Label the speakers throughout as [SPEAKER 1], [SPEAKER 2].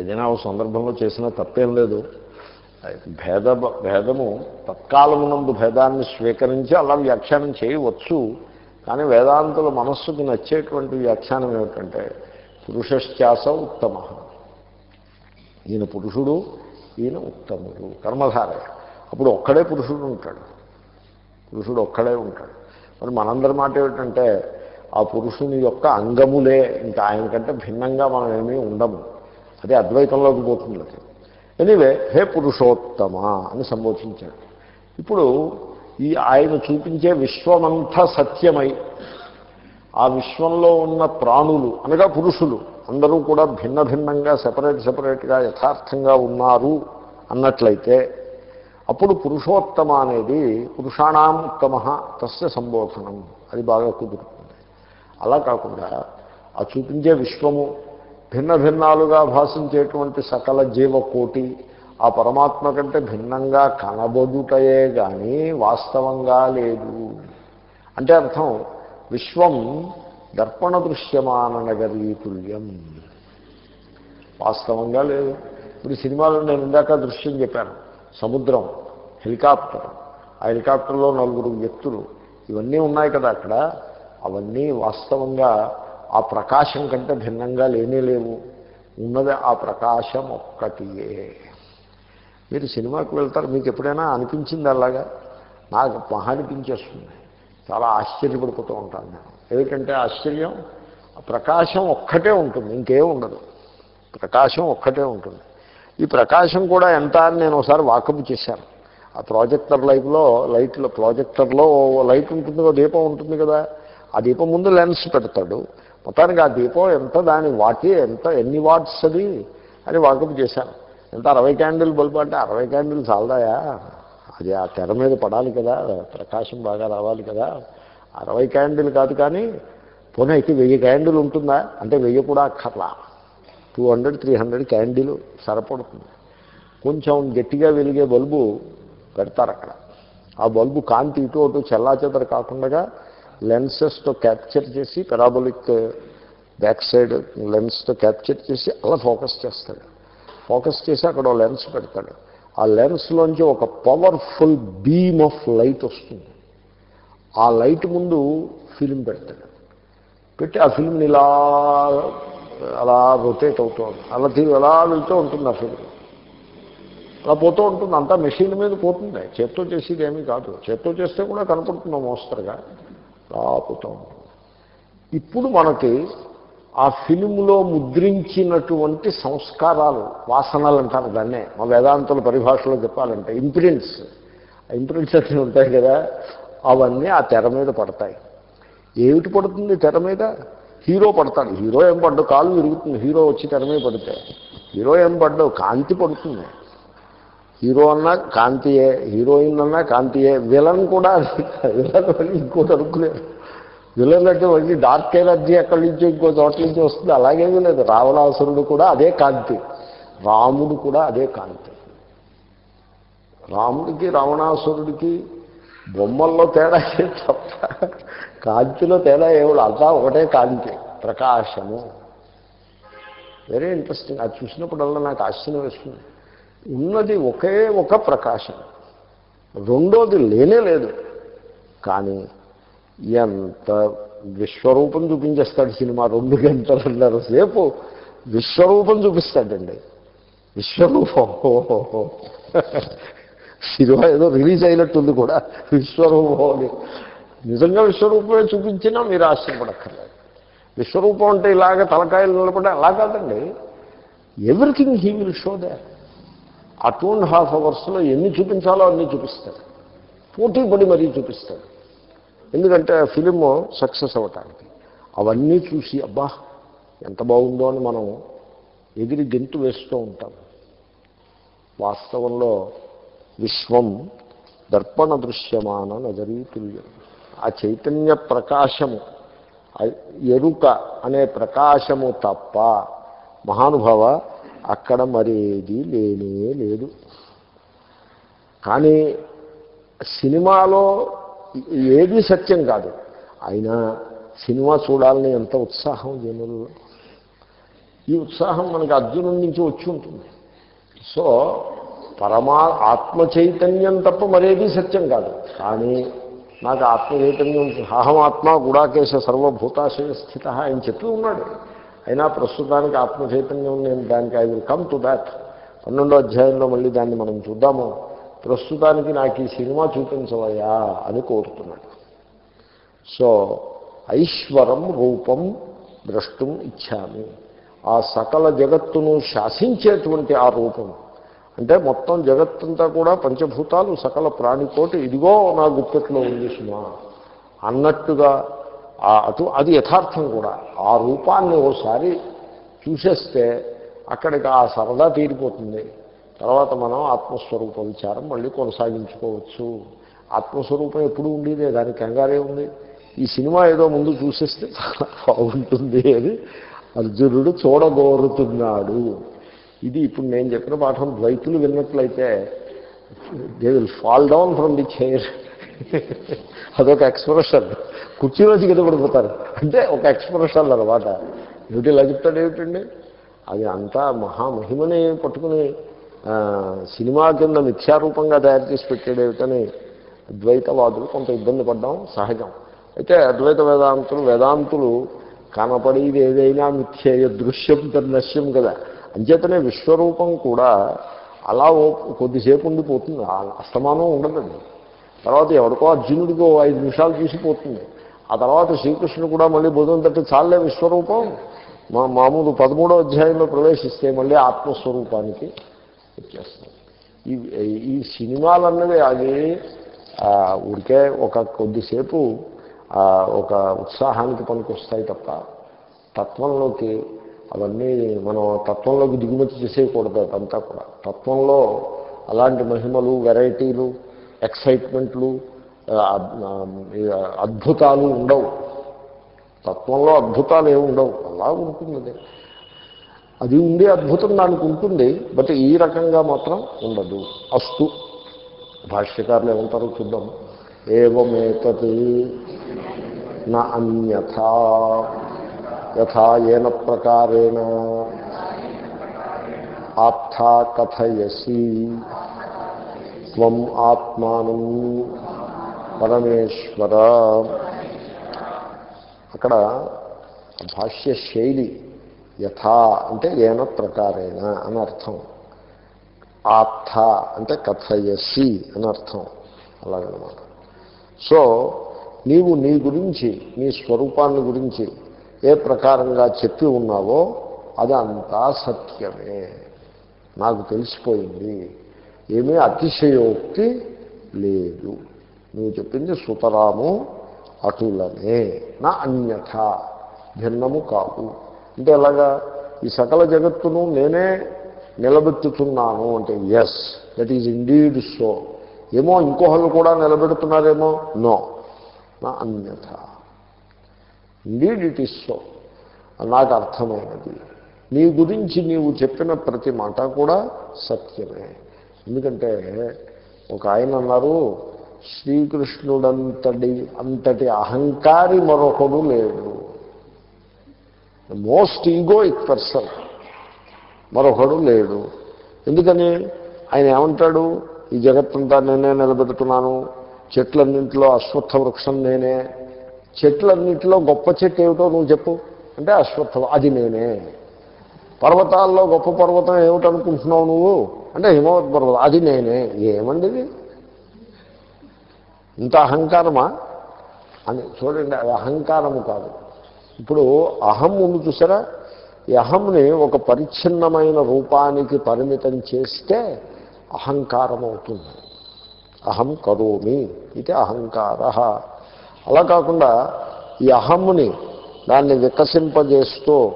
[SPEAKER 1] ఏదైనా ఒక సందర్భంలో చేసినా తప్పేం లేదు. భేద భేదము తత్కాలమునందు భేదాన్ని స్వీకరించి అలా వ్యాఖ్యానం చేయవచ్చు. కానీ వేదాంతుల మనస్సుకి నచ్చేటువంటి వ్యాఖ్యానం ఏమిటంటే పురుషశ్చాస ఉత్తమ. ఈయన పురుషుడు ఈయన ఉత్తముడు కర్మధారయ. అప్పుడు ఒక్కడే పురుషుడు ఉంటాడు. పురుషుడు ఒక్కడే ఉంటాడు. మరి మనందరి మాట ఏమిటంటే ఆ పురుషుని యొక్క అంగములే ఇంకా ఆయన కంటే భిన్నంగా మనం ఏమీ ఉండము. అదే అద్వైతంలోకి పోతుంది అది ఎనీవే హే పురుషోత్తమ అని సంబోధించాడు. ఇప్పుడు ఈ ఆయన చూపించే విశ్వమంతా సత్యమై ఆ విశ్వంలో ఉన్న ప్రాణులు అనగా పురుషులు అందరూ కూడా భిన్న భిన్నంగా సెపరేట్ సెపరేట్గా యథార్థంగా ఉన్నారు అన్నట్లయితే అప్పుడు పురుషోత్తమ అనేది పురుషాణం ఉత్తమ తస్య సంబోధనం. అది బాగా కుదురుతుంది. అలా కాకుండా ఆ చూపించే విశ్వము భిన్న భిన్నాలుగా భాషించేటువంటి సకల జీవకోటి ఆ పరమాత్మ కంటే భిన్నంగా కనబడుటయే కానీ వాస్తవంగా లేదు. అంటే అర్థం విశ్వం దర్పణ దృశ్యమాన నగరీతుల్యం. వాస్తవంగా లేదు. ఇప్పుడు సినిమాలో నేను ఇందాక దృశ్యం చెప్పాను. సముద్రం హెలికాప్టర్. ఆ హెలికాప్టర్లో నలుగురు వ్యక్తులు. ఇవన్నీ ఉన్నాయి కదా అక్కడ. అవన్నీ వాస్తవంగా ఆ ప్రకాశం కంటే భిన్నంగా లేనే లేవు. ఉన్నది ఆ ప్రకాశం ఒక్కటియే. మీరు సినిమాకి వెళ్తారు మీకు ఎప్పుడైనా అనిపించింది అలాగా? నాకు మహా అనిపించేస్తుంది. చాలా ఆశ్చర్యపడిపోతూ ఉంటాను నేను. ఏమిటంటే ఆశ్చర్యం ఆ ప్రకాశం ఒక్కటే ఉంటుంది ఇంకేం ఉండదు. ప్రకాశం ఒక్కటే ఉంటుంది. ఈ ప్రకాశం కూడా ఎంత అని నేను ఒకసారి వాకప్ చేశాను. ఆ ప్రాజెక్టర్ లైఫ్లో లైట్లో ప్రాజెక్టర్లో ఓ లైట్ ఉంటుంది దీపం ఉంటుంది కదా? ఆ దీపం ముందు లెన్స్ పెడతాడు. మొత్తానికి ఆ దీపం ఎంత దాని వాటి ఎంత ఎన్ని వాట్స్ అది? అని వాకప్ చేశాను. ఎంత అరవై క్యాండిల్ బల్బు అంటే అరవై క్యాండిల్ చాలదాయా? అది ఆ తెర మీద పడాలి కదా ప్రకాశం బాగా రావాలి కదా. అరవై క్యాండిల్ కాదు కానీ పోనీ అయితే వెయ్యి క్యాండిల్ ఉంటుందా? అంటే వెయ్యి కూడా అక్కర్లా. Two hundred three hundred candle సరిపడుతుంది. కొంచెం గట్టిగా వెలిగే బల్బు పెడతారు అక్కడ ఆ బల్బు కాంతి ఇటు అటు చెల్లాచెదర కాకుండా లెన్సెస్తో క్యాప్చర్ చేసి పెరాబోలిక్ బ్యాక్ సైడ్ లెన్స్తో క్యాప్చర్ చేసి అలా ఫోకస్ చేస్తాడు. ఫోకస్ చేసి అక్కడ లెన్స్ పెడతాడు. ఆ లెన్స్లోంచి ఒక పవర్ఫుల్ బీమ్ ఆఫ్ లైట్ వస్తుంది. ఆ లైట్ ముందు ఫిలిం పెడతాడు. పెట్టి ఆ ఫిల్మ్ని ఇలా అలా రొటేట్ అవుతూ ఉంటుంది అలా తిరిగి అలా వెళ్తూ ఉంటుంది ఆ ఫిల్మ్ అలా పోతూ ఉంటుంది. అంతా మెషిన్ మీద పోతుంది. చేత్తో చేసేది ఏమీ కాదు. చేత్తో చేస్తే కూడా కనపడుతున్నాం మోస్తరుగా అలా ఇప్పుడు మనకి ఆ ఫిలింలో ముద్రించినటువంటి సంస్కారాలు వాసనలు అంటారు దాన్నే. మా వేదాంతుల పరిభాషలో చెప్పాలంటే ఇంప్రింట్స్ ఆ ఇంప్రింట్స్ అన్నీ ఉంటాయి కదా అవన్నీ ఆ తెర మీద పడతాయి. ఏమిటి పడుతుంది తెర మీద? హీరో పడతాడు. హీరో ఏం పడ్డు? కాలు విరుగుతుంది. హీరో వచ్చి తెర మీద పడితే. హీరో ఏం పడ్డావు కాంతి పడుతుంది. హీరో అన్నా కాంతియే హీరోయిన్ అన్నా కాంతియే విలన్ కూడా విలన్ అని ఇంకోటి అనుకులేదు విలన్ అంటే మళ్ళీ డార్క్ ఎనర్జీ ఎక్కడి నుంచి ఇంకో చోట్ల నుంచి వస్తుంది? అలాగేమీ లేదు. రావణాసురుడు కూడా అదే కాంతి. రాముడు కూడా అదే కాంతి. రాముడికి రావణాసురుడికి బొమ్మల్లో తేడా తప్ప కాంతిలో తేడా ఏమిటి అంతా ఒకటే కాంతి ప్రకాశము. వెరీ ఇంట్రెస్టింగ్ అది చూసినప్పుడల్లా నాకు ఆశ్చర్యం వేస్తుంది. ఉన్నది ఒకే ఒక ప్రకాశం. రెండోది లేనే లేదు. కానీ ఎంత విశ్వరూపం చూపించేస్తాడు సినిమా రెండు గంటలన్నర సేపు. విశ్వరూపం చూపిస్తాడండి. విశ్వరూపం. సినిమా ఏదో రిలీజ్ అయినట్టుంది కూడా. విశ్వరూపం అని. నిజంగా విశ్వరూపమే చూపించినా మీరు ఆశ్చర్యపడక్కర్లేదు. విశ్వరూపం అంటే ఇలాగ తలకాయలు నిలబడి అలా కాదండి. Everything he will show that uh two and half అవర్స్లో ఎన్ని చూపించాలో అన్నీ చూపిస్తాడు. పోటీ పడి మరీ చూపిస్తాడు. ఎందుకంటే ఫిలిం సక్సెస్ అవ్వటానికి. అవన్నీ చూసి అబ్బా ఎంత బాగుందో అని మనం ఎగిరి గెంతు వేస్తూ ఉంటాం. వాస్తవంలో విశ్వం దర్పణ దృశ్యమాన నజరీతుల్యం ఆ చైతన్య ప్రకాశము ఎరుక అనే ప్రకాశము తప్ప మహానుభావ అక్కడ మరేది లేనే లేదు. కానీ సినిమాలో ఏది సత్యం కాదు. అయినా సినిమా చూడాలని ఎంత ఉత్సాహం జనులు ఈ ఉత్సాహం మనకి అర్జునుడి నుంచి వచ్చి ఉంటుంది. సో పరమా ఆత్మ చైతన్యం తప్ప మరేది సత్యం కాదు. కానీ నాకు ఆత్మ చైతన్యం అహం ఆత్మ గుడాకేశ సర్వభూతాశయ స్థిత ఆయన చెప్తూ ఉన్నాడు. అయినా ప్రస్తుతానికి ఆత్మచైతన్యం నేను దానికి I will come to that. పన్నెండో అధ్యాయంలో మళ్ళీ దాన్ని మనం చూద్దాము. ప్రస్తుతానికి నాకు ఈ సినిమా చూపించవయ్యా అని కోరుతున్నాడు. సో ఐశ్వరం రూపం ద్రష్టం ఇచ్చాము. ఆ సకల జగత్తును శాసించేటువంటి ఆ రూపం. అంటే మొత్తం జగత్తంతా కూడా పంచభూతాలు సకల ప్రాణికోటి ఇదిగో నా గుప్పెట్లో ఉంది సుమా. అన్నట్టుగా అటు అది యథార్థం కూడా. ఆ రూపాన్ని ఓసారి చూసేస్తే అక్కడికి ఆ సరదా తీరిపోతుంది. తర్వాత మనం ఆత్మస్వరూప విచారం మళ్ళీ కొనసాగించుకోవచ్చు. ఆత్మస్వరూపం ఎప్పుడు ఉండేదే? దానికి కంగారే ఉంది. ఈ సినిమా ఏదో ముందు చూసేస్తే చాలా బాగుంటుంది అని అర్జునుడు చూడగోరుతున్నాడు ఇది ఇప్పుడు నేను చెప్పిన పాఠం ద్వైతులు విన్నట్లయితే they will fall down from the chair అదొక ఎక్స్ప్రెషన్ కుర్చీలోంచి కింద పడిపోతారు అంటే ఒక ఎక్స్ప్రెషన్ అనమాట ఏమిటి ఇలా చెప్తాడు ఏమిటండి? అది అంతా మహామహిమని పట్టుకుని సినిమా కింద మిథ్యారూపంగా తయారు చేసి పెట్టాడు ఏమిటని అద్వైతవాదులు కొంత ఇబ్బంది పడ్డాం సహజం. అయితే అద్వైత వేదాంతులు వేదాంతులు కనపడేది ఏదైనా మిథ్యేయ దృశ్యం నశ్యం కదా. అంచేతనే విశ్వరూపం కూడా అలా ఓ కొద్దిసేపు ఉండిపోతుంది. అస్తమానం ఉండదండి. తర్వాత ఎవరికో అర్జునుడికి ఐదు నిమిషాలు చూసిపోతుంది ఆ తర్వాత శ్రీకృష్ణుడు కూడా మళ్ళీ బుధం తట్టి చాలే విశ్వరూపం. మా మామూలు పదమూడో అధ్యాయంలో ప్రవేశిస్తే మళ్ళీ ఆత్మస్వరూపానికి వచ్చేస్తాం ఈ ఈ సినిమాలు అన్నవి అది ఊరికే ఒక కొద్దిసేపు ఒక ఉత్సాహానికి పనికొస్తాయి తప్ప తత్వంలోకి అవన్నీ మనం తత్వంలోకి దిగుమతి చేసేయకూడదు అదంతా కూడా. తత్వంలో అలాంటి మహిమలు వెరైటీలు ఎక్సైట్మెంట్లు అద్భుతాలు ఉండవు. తత్వంలో అద్భుతాలు ఏమి ఉండవు. అలా ఉంటుంది అది. అది ఉండే అద్భుతం దానికి ఉంటుంది బట్ ఈ రకంగా మాత్రం ఉండదు. అస్తు. భాష్యకారులు ఏమంటారో చూద్దాం. ఏవమేతత్ నా అన్యథా. యథా ఏన ప్రకారేణ. ఆప్థా కథయసి. త్వం ఆత్మానం. పరమేశ్వర. అక్కడ భాష్య శైలి యథా అంటే ఏన ప్రకారేణ అని అర్థం. ఆప్థ అంటే కథయసి అని అర్థం. అలాగనమాట. సో నీవు నీ గురించి నీ స్వరూపాన్ని గురించి ఏ ప్రకారంగా చెప్పి ఉన్నావో అది సత్యమే. నాకు తెలిసిపోయింది. ఏమీ అతిశయోక్తి లేదు. నువ్వు చెప్పింది సుతరాము అటులనే నా అన్యథ భిన్నము కాదు. అంటే ఎలాగా? ఈ సకల జగత్తును నేనే నిలబెట్టుతున్నాను అంటే yes that is indeed so ఏమో ఇంకోహళ్ళు కూడా నిలబెడుతున్నారేమో? నో నా అన్యథ. ఇండీడ్ ఇట్ ఈస్ సో నాకు అర్థమైనది. నీ గురించి నీవు చెప్పిన ప్రతి మాట కూడా సత్యమే. ఎందుకంటే ఒక ఆయన అన్నారు శ్రీకృష్ణుడంతటి అంతటి అహంకారి మరొకడు లేడు. మోస్ట్ ఈగోయిక్ పర్సన్ మరొకడు లేడు. ఎందుకని? ఆయన ఏమంటాడు? ఈ జగత్తంతా నేనే నిలబెడుతున్నాను చెట్లన్నింటిలో అశ్వత్థ వృక్షం నేనే. చెట్లన్నింటిలో గొప్ప చెట్టు ఏమిటో నువ్వు చెప్పు. అంటే అశ్వత్థ అది నేనే. పర్వతాల్లో గొప్ప పర్వతం ఏమిటనుకుంటున్నావు నువ్వు? అంటే హిమవత్ పర్వతం. అది నేనే. ఏమండి ఇది? ఇంత అహంకారమా? అని చూడండి అది అహంకారము కాదు. ఇప్పుడు అహం ఉంది చూసారా? ఈ అహంని ఒక పరిచ్ఛిన్నమైన రూపానికి పరిమితం చేస్తే అహంకారం అవుతుంది. అహం కరోమి ఇది అహంకార. అలా కాకుండా ఈ అహమ్ముని దాన్ని వికసింపజేస్తూ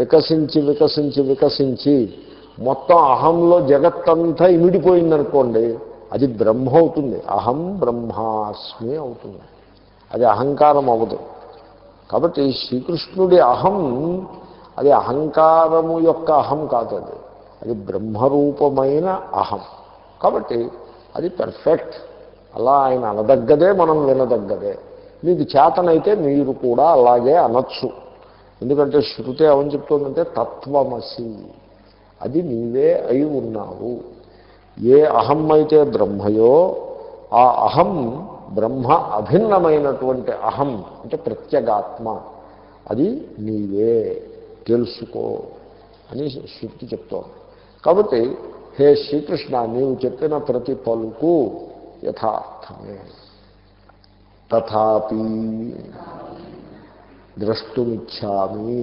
[SPEAKER 1] వికసించి వికసించి వికసించి మొత్తం అహంలో జగత్తంతా ఇమిడిపోయిందనుకోండి అది బ్రహ్మ అవుతుంది అహం బ్రహ్మాస్మి అవుతుంది. అది అహంకారం అవ్వదు. కాబట్టి శ్రీకృష్ణుడి అహం అది అహంకారము యొక్క అహం కాదు అది. అది బ్రహ్మరూపమైన అహం. కాబట్టి అది పెర్ఫెక్ట్ అలా ఆయన అనదగ్గదే మనం వినదగ్గదే. మీకు చేతనైతే మీరు కూడా అలాగే అనొచ్చు. ఎందుకంటే శృతి ఏమని చెప్తుందంటే తత్వమసి. అది నీవే అయి ఉన్నావు. ఏ అహం అయితే బ్రహ్మయో ఆ అహం బ్రహ్మ అభిన్నమైనటువంటి అహం అంటే ప్రత్యేగాత్మ అది నీవే తెలుసుకో అని శృతి చెప్తోంది. కాబట్టి హే శ్రీకృష్ణ నీవు చెప్పిన ప్రతి పలుకు యథార్థమే. తథాపి. ద్రష్టుమిచ్చామి.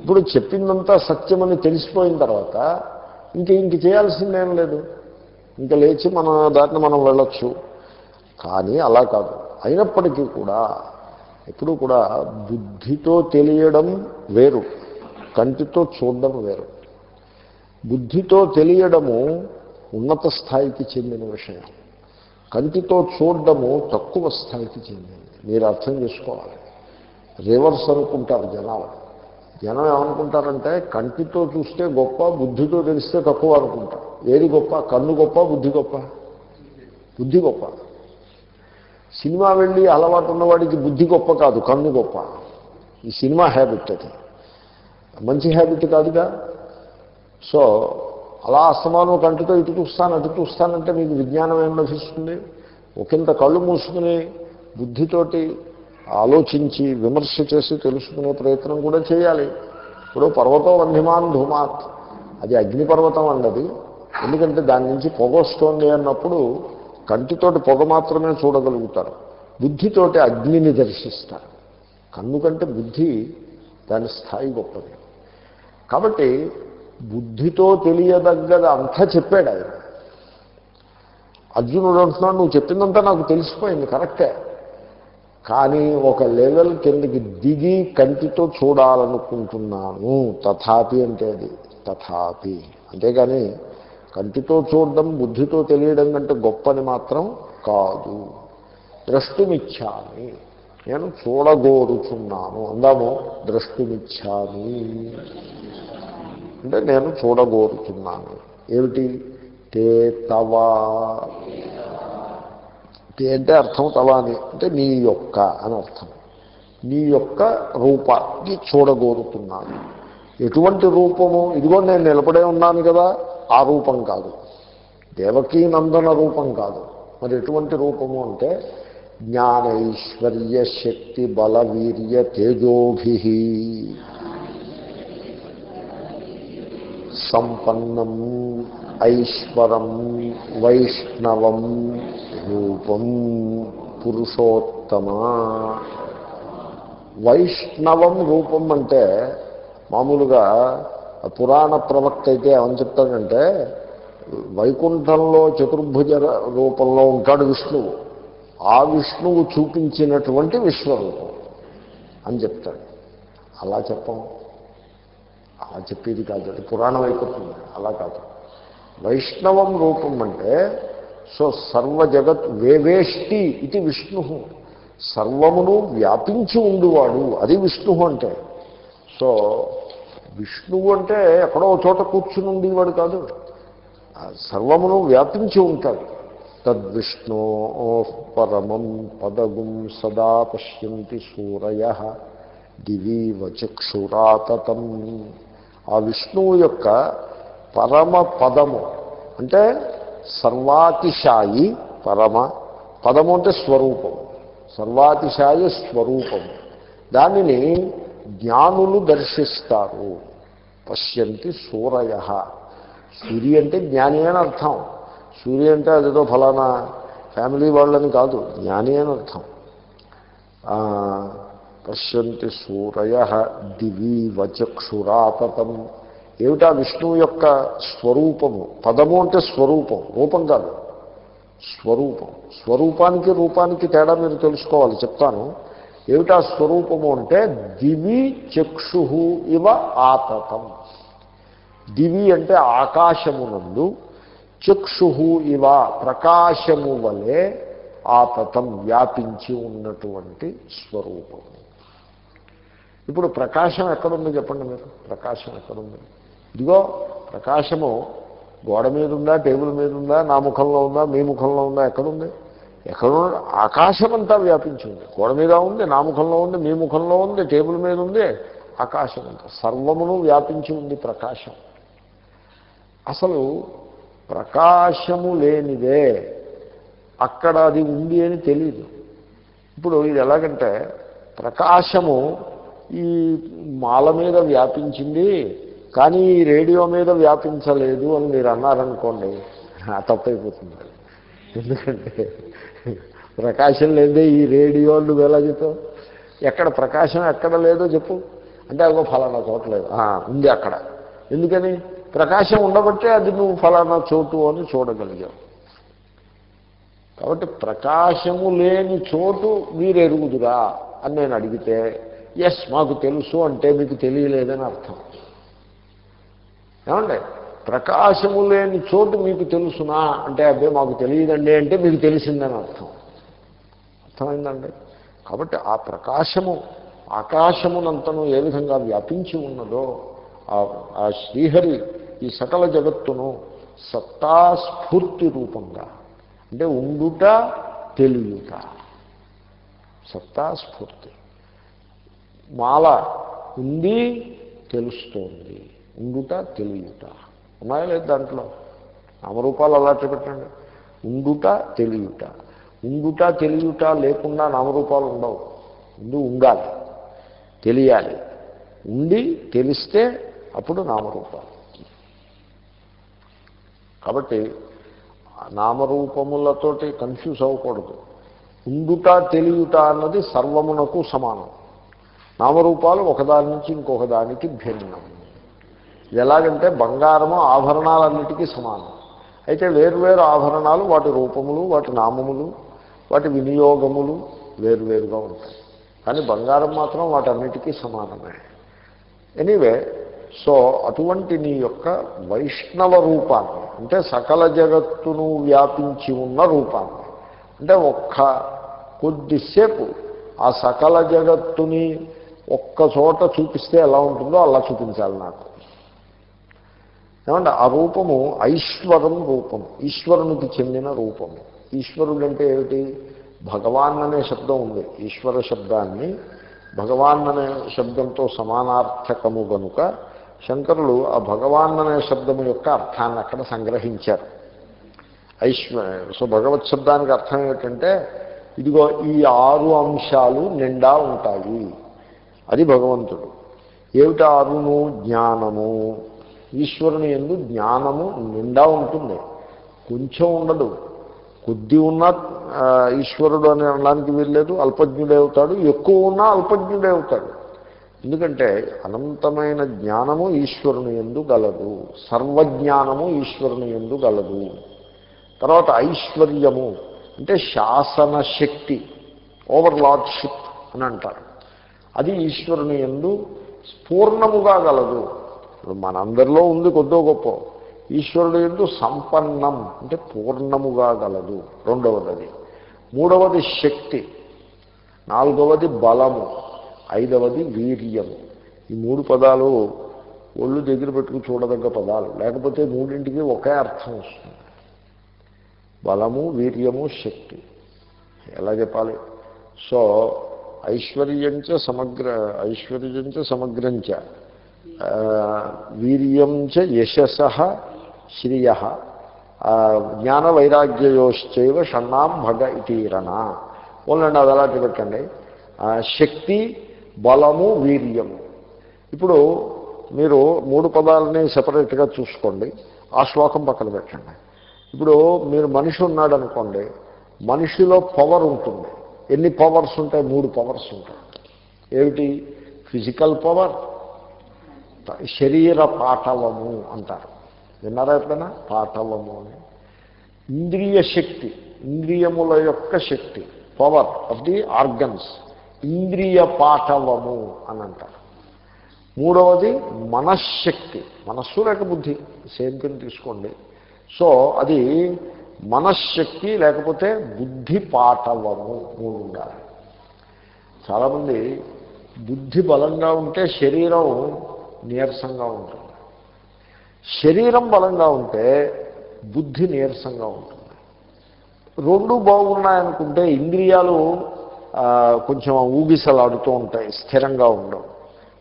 [SPEAKER 1] ఇప్పుడు చెప్పిందంతా సత్యమని తెలిసిపోయిన తర్వాత ఇంక ఇంక చేయాల్సిందేం లేదు. ఇంకా లేచి మన దాటిని మనం వెళ్ళొచ్చు. కానీ అలా కాదు. అయినప్పటికీ కూడా ఎప్పుడు కూడా బుద్ధితో తెలియడం వేరు. కంటితో చూడడం వేరు. బుద్ధితో తెలియడము ఉన్నత స్థాయికి చెందిన విషయం. కంటితో చూడడము తక్కువ స్థాయికి చెందింది. మీరు అర్థం చేసుకోవాలి. రివర్స్ అనుకుంటారు జనాలు. జనం ఏమనుకుంటారంటే కంటితో చూస్తే గొప్ప బుద్ధితో తెలిస్తే తక్కువ అనుకుంటారు ఏది గొప్ప? కన్ను గొప్ప బుద్ధి గొప్ప? బుద్ధి గొప్ప. సినిమా వెళ్ళి అలవాటు ఉన్నవాడికి బుద్ధి గొప్ప కాదు కన్ను గొప్ప. ఈ సినిమా హ్యాబిట్ అది. మంచి హ్యాబిట్ కాదుగా? సో అలా అస్తమానం కంటితో ఇటు చూస్తాను అటు చూస్తానంటే మీకు విజ్ఞానం ఏం లభిస్తుంది? ఒకంత కళ్ళు మూసుకుని బుద్ధితోటి ఆలోచించి విమర్శ చేసి తెలుసుకునే ప్రయత్నం కూడా చేయాలి. ఇప్పుడు పర్వతం వంధిమాన్ ధుమాత్. అది అగ్నిపర్వతం అన్నది. ఎందుకంటే దాని నుంచి పొగ వస్తోంది అన్నప్పుడు కంటితోటి పొగ మాత్రమే చూడగలుగుతారు. బుద్ధితోటి అగ్నిని దర్శిస్తారు. కన్ను కంటే బుద్ధి దాని స్థాయి గొప్పది. కాబట్టి బుద్ధితో తెలియదగ్గది అంతా చెప్పాడు ఆయన. అర్జునుడు అంటున్నాడు నువ్వు చెప్పిందంతా నాకు తెలిసిపోయింది కరెక్టే. కానీ ఒక లెవెల్ కిందకి దిగి కంటితో చూడాలనుకుంటున్నాను. తథాపి అంటే అది. తథాపి. అంతేగాని కంటితో చూడడం బుద్ధితో తెలియడం కంటే గొప్పని మాత్రం కాదు. ద్రష్టుమిచ్చామి. నేను చూడగోరుచున్నాను. అందాము ద్రష్టుమిచ్చామి. అంటే నేను చూడగోరుచున్నాను. ఏమిటి? తే తవా. తే అంటే అర్థం తవా అంటే నీ యొక్క అని అర్థం. నీ యొక్క రూపాన్ని చూడగోరుతున్నాను. ఎటువంటి రూపము? ఇదిగో నేను నిలబడే ఉన్నాను కదా ఆ రూపం కాదు. దేవకీ నందన రూపం కాదు. మరి ఎటువంటి రూపము అంటే జ్ఞానైశ్వర్య శక్తి బల వీర్య తేజోభి. సంపన్నం ఐశ్వరం వైష్ణవం రూపం పురుషోత్తమ వైష్ణవం రూపం అంటే మామూలుగా పురాణ ప్రవక్త అయితే ఏమని చెప్తాడంటే వైకుంఠంలో చతుర్భుజ రూపంలో ఉంటాడు విష్ణువు ఆ విష్ణువు చూపించినటువంటి విశ్వరూపం అని చెప్తాడు. అలా చెప్పం. అలా చెప్పేది కాదు అది పురాణం అయిపోతుంది. అలా కాదు. వైష్ణవం రూపం అంటే సో సర్వ జగత్ వేవేష్టి ఇది విష్ణు. సర్వమును వ్యాపించి ఉండువాడు అది విష్ణు అంటే. సో విష్ణువు అంటే ఎక్కడో చోట కూర్చుని ఉండేవాడు కాదు. సర్వమును వ్యాపించి ఉంటాడు. తద్విష్ణో పరమం పదగుం సదా పశ్యంతి సూరయ దివీవ చక్షురాతతం. ఆ విష్ణువు యొక్క పరమ పదము. అంటే సర్వాతిశాయి పరమ. పదము అంటే స్వరూపం. సర్వాతిశాయి స్వరూపం. దానిని జ్ఞానులు దర్శిస్తారు. పశ్యంతి సూరయ. సూర్య అంటే జ్ఞాని అని అర్థం. సూర్య అంటే అదేదో ఫలానా ఫ్యామిలీ వాళ్ళని కాదు జ్ఞాని అని అర్థం. పశ్యంతి సూరయ. దివి వచక్షురాపతం ఏమిటా విష్ణువు యొక్క స్వరూపము? పదము అంటే స్వరూపం రూపం కాదు. స్వరూపం. స్వరూపానికి రూపానికి తేడా మీరు తెలుసుకోవాలి చెప్తాను. ఏమిటా స్వరూపము అంటే దివి చక్షు ఇవ ఆతతం. దివి అంటే ఆకాశమునందు చక్షు ఇవ ప్రకాశము వలె ఆతతం వ్యాపించి ఉన్నటువంటి స్వరూపము. ఇప్పుడు ప్రకాశం ఎక్కడుంది చెప్పండి మీరు? ప్రకాశం ఎక్కడుంది? ఇదిగో ప్రకాశము గోడ మీద ఉందా టేబుల్ మీద ఉందా నా ముఖంలో ఉందా మీ ముఖంలో ఉందా ఎక్కడుంది? ఎక్కడ ఆకాశమంతా అంతా వ్యాపించింది. గోడ మీద ఉంది నా ముఖంలో ఉంది మీ ముఖంలో ఉంది టేబుల్ మీద ఉంది ఆకాశం అంతా. సర్వమును వ్యాపించి ఉంది ప్రకాశం. అసలు ప్రకాశము లేనిదే అక్కడ అది ఉంది అని తెలియదు ఇప్పుడు ఇది ఎలాగంటే ప్రకాశము ఈ మాల మీద వ్యాపించింది కానీ ఈ రేడియో మీద వ్యాపించలేదు అని మీరు అన్నారనుకోండి తప్పైపోతుంది. ఎందుకంటే ప్రకాశం లేదే ఈ రేడియోలు నువ్వు ఎలా ఎక్కడ ప్రకాశం ఎక్కడ లేదో చెప్పు. అంటే అదిగో ఫలానా చోట లేదు. ఉంది అక్కడ. ఎందుకని? ప్రకాశం ఉండబట్టే అది నువ్వు ఫలానా చోటు అని చూడగలిగావు. కాబట్టి ప్రకాశము లేని చోటు మీరు ఎరుగుదురా అని నేను అడిగితే ఎస్ మాకు తెలుసు అంటే మీకు తెలియలేదని అర్థం. ఏమండి? ప్రకాశము లేని చోటు మీకు తెలుసునా? అంటే అదే మాకు తెలియదండి అంటే మీకు తెలిసిందని అర్థం. అర్థమైందండి? కాబట్టి ఆ ప్రకాశము ఆకాశమునంతను ఏ విధంగా వ్యాపించి ఉన్నదో ఆ- ఆ శ్రీహరి ఈ సకల జగత్తును సత్తాస్ఫూర్తి రూపంగా అంటే ఉండుట తెలియట. సత్తాస్ఫూర్తి. మాల ఉంది తెలుస్తోంది. ఉండుట తెలియట. ఉన్నాయా లేదు దాంట్లో? నామరూపాలు అలాంటి పెట్టండి ఉండుట తెలియట. ఉండుట తెలియట లేకుండా నామరూపాలు ఉండవు. ముందు ఉండాలి. తెలియాలి. ఉండి తెలిస్తే అప్పుడు నామరూపాలు. కాబట్టి నామరూపములతోటి కన్ఫ్యూజ్ అవ్వకూడదు. ఉండుట తెలియుట అన్నది సర్వమునకు సమానం. నామరూపాలు ఒకదాని నుంచి ఇంకొక దానికి భిన్నం. ఎలాగంటే బంగారము ఆభరణాలన్నిటికీ సమానం. అయితే వేరువేరు ఆభరణాలు వాటి రూపములు వాటి నామములు వాటి వినియోగములు వేరువేరుగా ఉంటాయి. కానీ బంగారం మాత్రం వాటన్నిటికీ సమానమే. ఎనీవే సో అటువంటి నీ యొక్క వైష్ణవ రూపాన్ని అంటే సకల జగత్తును వ్యాపించి ఉన్న రూపాన్ని అంటే ఒక్క కొద్దిసేపు ఆ సకల జగత్తుని ఒక్క చోట చూపిస్తే ఎలా ఉంటుందో అలా చూపించాలి నాకు. ఏమంటే ఆ రూపము ఐశ్వరం రూపము. ఈశ్వరునికి చెందిన రూపము. ఈశ్వరుడు అంటే ఏమిటి? భగవాన్ అనే శబ్దం ఉంది. ఈశ్వర శబ్దాన్ని భగవాన్ అనే శబ్దంతో సమానార్థకము గనుక శంకరులు ఆ భగవాన్ అనే శబ్దము యొక్క అర్థాన్ని అక్కడ సంగ్రహించారు. ఐశ్వ సో భగవత్ శబ్దానికి అర్థం ఏమిటంటే ఇదిగో ఈ ఆరు అంశాలు నిండా ఉంటాయి. అది భగవంతుడు. ఏమిటి ఆరును? జ్ఞానము. ఈశ్వరుని ఎందు జ్ఞానము నిండా ఉంటుంది. కొంచెం ఉండదు. కొద్ది ఉన్నా ఈశ్వరుడు అని అనడానికి వీల్లేదు. అల్పజ్ఞుడే అవుతాడు ఎక్కువ ఉన్నా అల్పజ్ఞుడే అవుతాడు ఎందుకంటే అనంతమైన జ్ఞానము ఈశ్వరుని ఎందు గలదు. సర్వజ్ఞానము ఈశ్వరుని ఎందు గలదు. తర్వాత ఐశ్వర్యము అంటే శాసన శక్తి ఓవర్లాడ్షిప్ అని అంటారు. అది ఈశ్వరుని ఎందు పూర్ణముగా గలదు. ఇప్పుడు మనందరిలో ఉంది కొద్దో గొప్ప. ఈశ్వరుడు ఎందు సంపన్నం అంటే పూర్ణముగా గలదు రెండవది. మూడవది శక్తి నాలుగవది బలము ఐదవది వీర్యము. ఈ మూడు పదాలు ఒళ్ళు దగ్గర పెట్టుకుని చూడదగ్గ పదాలు. లేకపోతే మూడింటికి ఒకే అర్థం వస్తుంది. బలము వీర్యము శక్తి. ఎలా చెప్పాలి? సో ఐశ్వర్యంచ సమగ్ర ఐశ్వర్యంచ సమగ్రంచ. వీర్యం చ యశస శ్రియ. జ్ఞాన వైరాగ్యయోశ్చైవ షణ్ణాం భగ ఇటీరణ ఓన్లండి అది అలాంటి పెట్టండి శక్తి బలము వీర్యము. ఇప్పుడు మీరు మూడు పదాలని సపరేట్గా చూసుకోండి. ఆ శ్లోకం పక్కన పెట్టండి. ఇప్పుడు మీరు మనిషి ఉన్నాడు అనుకోండి మనిషిలో పవర్ ఉంటుంది. ఎన్ని పవర్స్ ఉంటాయి? మూడు పవర్స్ ఉంటాయి. ఏమిటి? ఫిజికల్ పవర్ శరీర పాఠవము అంటారు. విన్నారా ఎప్పుడైనా? పాఠవము అని. ఇంద్రియ శక్తి ఇంద్రియముల యొక్క శక్తి పవర్ ఆఫ్ ది ఆర్గన్స్ ఇంద్రియ పాఠవము అని అంటారు. మూడవది మనశ్శక్తి మనస్సు లేక బుద్ధి సేమ్ కింద తీసుకోండి. సో అది మనశ్శక్తి లేకపోతే బుద్ధి పాఠవము మూడు ఉండాలి. చాలామంది బుద్ధి బలంగా ఉంటే శరీరం నీరసంగా ఉంటుంది. శరీరం బలంగా ఉంటే బుద్ధి నీరసంగా ఉంటుంది. రెండు బాగున్నాయనుకుంటే ఇంద్రియాలు కొంచెం ఊగిసలాడుతూ ఉంటాయి స్థిరంగా ఉండవు.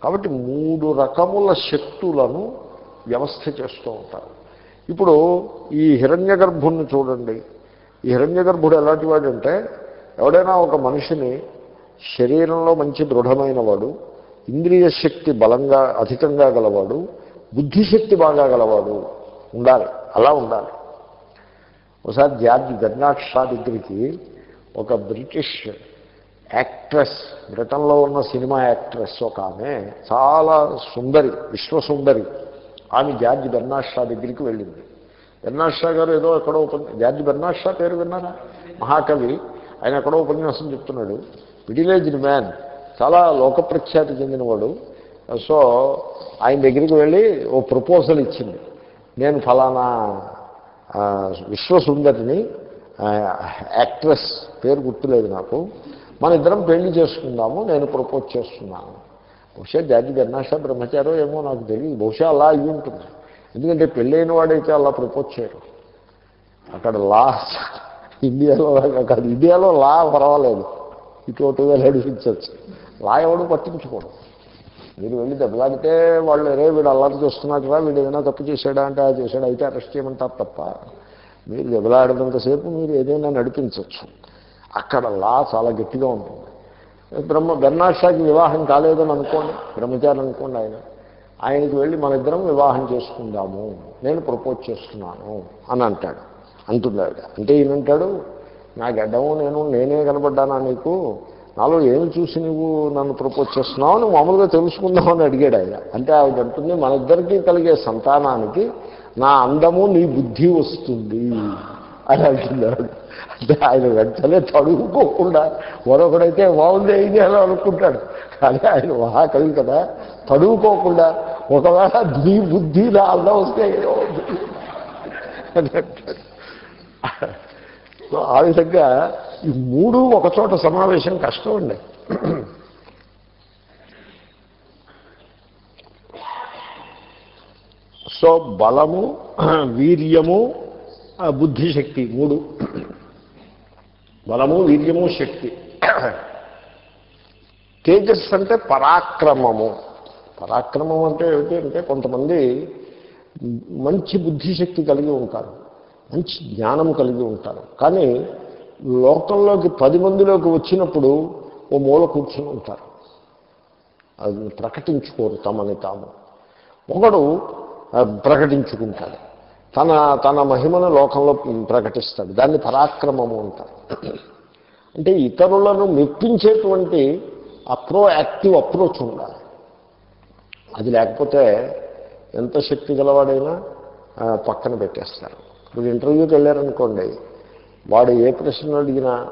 [SPEAKER 1] కాబట్టి మూడు రకముల శక్తులను వ్యవస్థ చేస్తూ ఉంటారు. ఇప్పుడు ఈ హిరణ్య గర్భుణ్ణి చూడండి. ఈ హిరణ్య గర్భుడు ఎలాంటి వాడంటే ఎవడైనా ఒక మనిషిని శరీరంలో మంచి దృఢమైన వాడు ఇంద్రియ శక్తి బలంగా అధికంగా గలవాడు బుద్ధిశక్తి బాగా గలవాడు ఉండాలి అలా ఉండాలి. ఒకసారి జార్జ్ బెర్నాడ్ షా దగ్గరికి ఒక బ్రిటిష్ యాక్ట్రెస్ బ్రిటన్లో ఉన్న సినిమా యాక్ట్రెస్ ఒక ఆమె చాలా సుందరి విశ్వసుందరి ఆమె జార్జ్ బెర్నాడ్ షా దగ్గరికి వెళ్ళింది. బెర్నాడ్ షా గారు ఏదో ఎక్కడో ఉపన్య జార్జ్ బెర్నాడ్ షా పేరు విన్నారా? మహాకవి ఆయన ఎక్కడో ఉపన్యాసం చెప్తున్నాడు. మిడిల్ ఏజ్డ్ మ్యాన్ చాలా లోకప్రఖ్యాతి చెందినవాడు. సో ఆయన దగ్గరికి వెళ్ళి ఓ ప్రపోజల్ ఇచ్చింది. నేను ఫలానా విశ్వసుందరిని యాక్ట్రెస్ పేరు గుర్తులేదు నాకు. మన ఇద్దరం పెళ్ళి చేసుకుందాము నేను ప్రపోజ్ చేస్తున్నాను. బహుశా జాతి గన్నాష బ్రహ్మచారం ఏమో నాకు తెలియదు. బహుశా అలా అయ్యి ఉంటుంది. ఎందుకంటే పెళ్ళైన వాడైతే అలా ప్రపోజ్ చేయరు. అక్కడ లా ఇండియాలో అక్కడ కాదు ఇండియాలో లా పర్వాలేదు. ఇటు ఒకటిగా నడిపించవచ్చు లా ఎవడు పట్టించుకోడు. మీరు వెళ్ళి దెబ్బలాగితే వాళ్ళు రే వీడు అల్లరి చేస్తున్నాడు రా వీడు ఏదైనా తప్పు చేశాడా? అంటే ఆ చేశాడు అయితే అరెస్ట్ చేయమంటారు తప్ప. మీరు దెబ్బలాడినంతసేపు మీరు ఏదైనా నడిపించవచ్చు అక్కడ లా చాలా గట్టిగా ఉంటుంది. బ్రహ్మ బ్రహ్మాషాకి వివాహం కాలేదని అనుకోండి బ్రహ్మచారి అనుకోండి ఆయన. ఆయనకి వెళ్ళి మన ఇద్దరం వివాహం చేసుకుందాము నేను ప్రపోజ్ చేస్తున్నాను అని అంటాడు. అంటుంది ఆవిడ అంటే ఈయనంటాడు నా గడ్డము నేను నేనే కనబడ్డానా నీకు? నాలో ఏమి చూసి నువ్వు నన్ను ప్రపోజ్ చేస్తున్నావు నువ్వు మామూలుగా తెలుసుకుందామని అడిగాడు ఆయన. అంటే ఆవిడ అంటుంది మన ఇద్దరికీ కలిగే సంతానానికి నా అందము నీ బుద్ధి వస్తుంది. అని అంటున్నాడు. అంటే ఆయన వెంటనే తడుగుకోకుండా మరొకడైతే బాగుంది ఇది అని అనుకుంటాడు. కానీ ఆయన మహాకవి కదా తడుగుకోకుండా ఒకవేళ నీ బుద్ధి నా అందం వస్తే ఏదో అని అంటాడు. సో ఆ విధంగా ఈ మూడు ఒకచోట సమావేశం కష్టం అండి. సో బలము వీర్యము బుద్ధిశక్తి మూడు. బలము వీర్యము శక్తి. తేజస్ అంటే పరాక్రమము. పరాక్రమం అంటే ఏమిటి అంటే కొంతమంది మంచి బుద్ధిశక్తి కలిగి ఉంటారు. మంచి జ్ఞానం కలిగి ఉంటారు. కానీ లోకంలోకి పది మందిలోకి వచ్చినప్పుడు ఓ మూల కూర్చుని ఉంటారు. అది ప్రకటించుకోరు తమని తాము. ఒకడు ప్రకటించుకుంటాడు. తన తన మహిమను లోకంలో ప్రకటిస్తాడు. దాన్ని పరాక్రమము అంటారు. అంటే ఇతరులను మెప్పించేటువంటి అప్రో యాక్టివ్ అప్రోచ్ ఉండాలి. అది లేకపోతే ఎంత శక్తి గలవాడైనా పక్కన పెట్టేస్తారు. ఇప్పుడు ఇంటర్వ్యూకి వెళ్ళారనుకోండి వాడు ఏ ప్రశ్న అడిగినా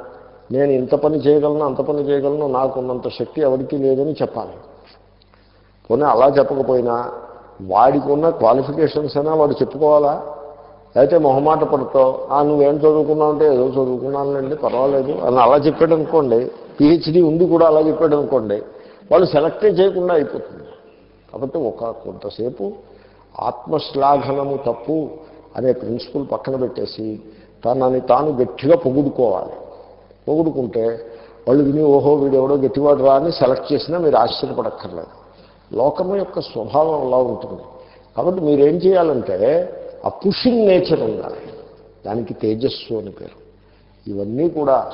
[SPEAKER 1] నేను ఇంత పని చేయగలను అంత పని చేయగలను నాకున్నంత శక్తి ఎవరికీ లేదని చెప్పాలి. పోనీ అలా చెప్పకపోయినా వాడికి ఉన్న క్వాలిఫికేషన్స్ అయినా వాడు చెప్పుకోవాలా? అయితే మొహమాట పడతావు "ఆ, నువ్వేం చదువుకున్నావు అంటే ఏదో చదువుకున్నానులేండి పర్వాలేదు. అని అలా చెప్పాడు అనుకోండి పిహెచ్డి ఉండి కూడా అలా చెప్పాడు అనుకోండి వాళ్ళు సెలెక్టే చేయకుండా అయిపోతుంది. కాబట్టి ఒక కొంతసేపు ఆత్మశ్లాఘనము తప్పు అనే ప్రిన్సిపల్ పక్కన పెట్టేసి తనని తాను గట్టిగా పొగుడుకోవాలి. పొగుడుకుంటే వాళ్ళు విని ఓహో వీడెవడో ఎవడో గట్టివాడు రా అని సెలెక్ట్ చేసినా మీరు ఆశ్చర్యపడక్కర్లేదు. లోకము యొక్క స్వభావం అలా ఉంటుంది. కాబట్టి మీరేం చేయాలంటే ఆ పుషింగ్ నేచర్ ఉండాలి. దానికి తేజస్సు అని పేరు. ఇవన్నీ కూడా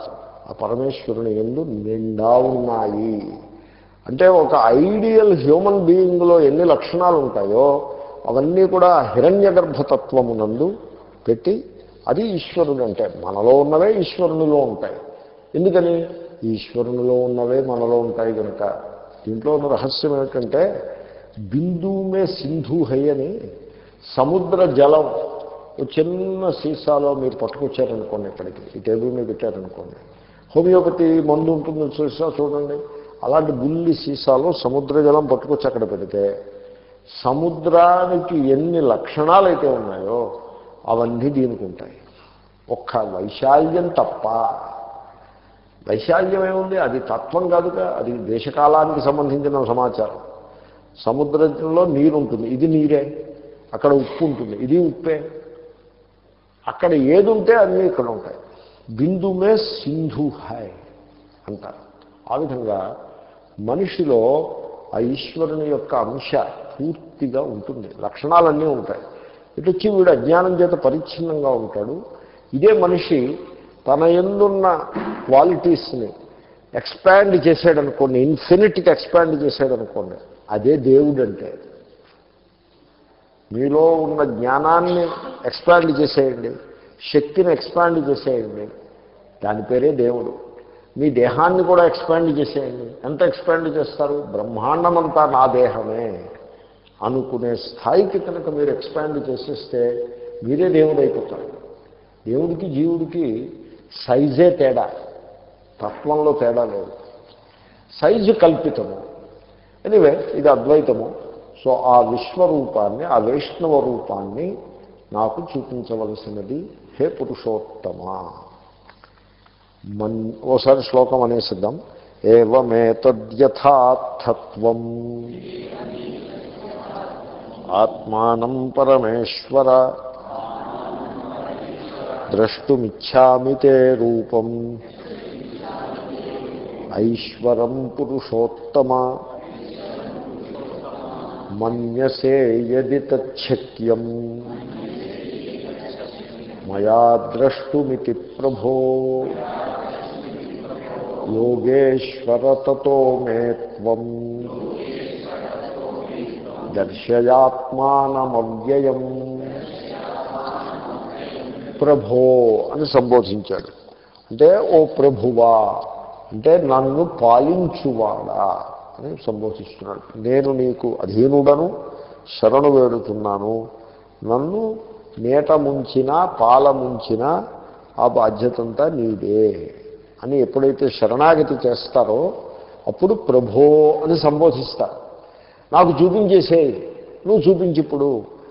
[SPEAKER 1] ఆ పరమేశ్వరుని ఎందు నిండా ఉన్నాయి. అంటే ఒక ఐడియల్ హ్యూమన్ బీయింగ్లో ఎన్ని లక్షణాలు ఉంటాయో అవన్నీ కూడా హిరణ్య గర్భతత్వమునందు పెట్టి అది ఈశ్వరుడు అంటే మనలో ఉన్నవే ఈశ్వరునిలో ఉంటాయి. ఎందుకని? ఈశ్వరునిలో ఉన్నవే మనలో ఉంటాయి కనుక దీంట్లో ఉన్న రహస్యం ఏమిటంటే బిందుమే సింధు హై అని సముద్ర జలం చిన్న సీసాలో మీరు పట్టుకొచ్చారనుకోండి ఇక్కడికి ఈ టేబుల్ మీద పెట్టారనుకోండి. హోమియోపతి మందు ఉంటుంది సీసా చూడండి. అలాంటి బుల్లి సీసాలో సముద్ర జలం పట్టుకొచ్చి అక్కడ పెడితే సముద్రానికి ఎన్ని లక్షణాలు అయితే ఉన్నాయో అవన్నీ దీనికి ఉంటాయి. ఒక్క వైశాల్యం తప్ప. వైశాల్యం ఏముంది? అది తత్వం కాదుగా అది దేశకాలానికి సంబంధించిన సమాచారం. సముద్రంలో నీరు ఉంటుంది ఇది నీరే. అక్కడ ఉప్పు ఉంటుంది ఇది ఉప్పే. అక్కడ ఏది ఉంటే అన్నీ ఇక్కడ ఉంటాయి. బిందుమే సింధు హై అంటారు. ఆ విధంగా మనిషిలో ఆ ఈశ్వరుని యొక్క అంశ పూర్తిగా ఉంటుంది. లక్షణాలన్నీ ఉంటాయి. ఇటు వచ్చి వీడు అజ్ఞానం చేత పరిచ్ఛిన్నంగా ఉంటాడు. ఇదే మనిషి తన ఎందున్న క్వాలిటీస్ని ఎక్స్పాండ్ చేసాడనుకోండి ఇన్ఫినిట్కి ఎక్స్పాండ్ చేసాడనుకోండి అదే దేవుడు అంటే మీలో ఉన్న జ్ఞానాన్ని ఎక్స్పాండ్ చేసేయండి శక్తిని ఎక్స్పాండ్ చేసేయండి దాని పేరే దేవుడు. మీ దేహాన్ని కూడా ఎక్స్పాండ్ చేసేయండి. ఎంత ఎక్స్పాండ్ చేస్తారు? బ్రహ్మాండమంతా నా దేహమే. అనుకునే స్థాయికి కనుక మీరు ఎక్స్పాండ్ చేసేస్తే మీరే దేవుడు అయిపోతారు దేవుడికి జీవుడికి సైజే తేడా. తత్వంలో తేడా లేదు. సైజు కల్పితము. ఎనివే ఇది అద్వైతము. సో ఆ విశ్వరూపాన్ని ఆ వైష్ణవ రూపాన్ని నాకు చూపించవలసినది హే పురుషోత్తమా. మన్ ఓసారి శ్లోకం అనేసిద్దాం. ఏమేతద్యథార్థత్వం ఆత్మానం పరమేశ్వర ద్రష్టుమిచ్చామి తే రూపం ఐశ్వరం పురుషోత్తమ మన్యసే యది తచ్చక్యం మయా ద్రష్టుమితి ప్రభో యోగేశ్వర తతో మే త్వం దర్శయాత్మానమవ్యయం. ప్రభో అని సంబోధించాడు. అంటే ఓ ప్రభువా అంటే నన్ను పాలించువాడా? అని సంబోధిస్తున్నాడు. నేను నీకు అధీనుడను శరణు వేడుతున్నాను. నన్ను నేట ముంచినా పాల ముంచినా ఆ బాధ్యతంతా నీదే. అని ఎప్పుడైతే శరణాగతి చేస్తారో అప్పుడు ప్రభో అని సంబోధిస్తారు. నాకు చూపించేసేయి నువ్వు చూపించిప్పుడు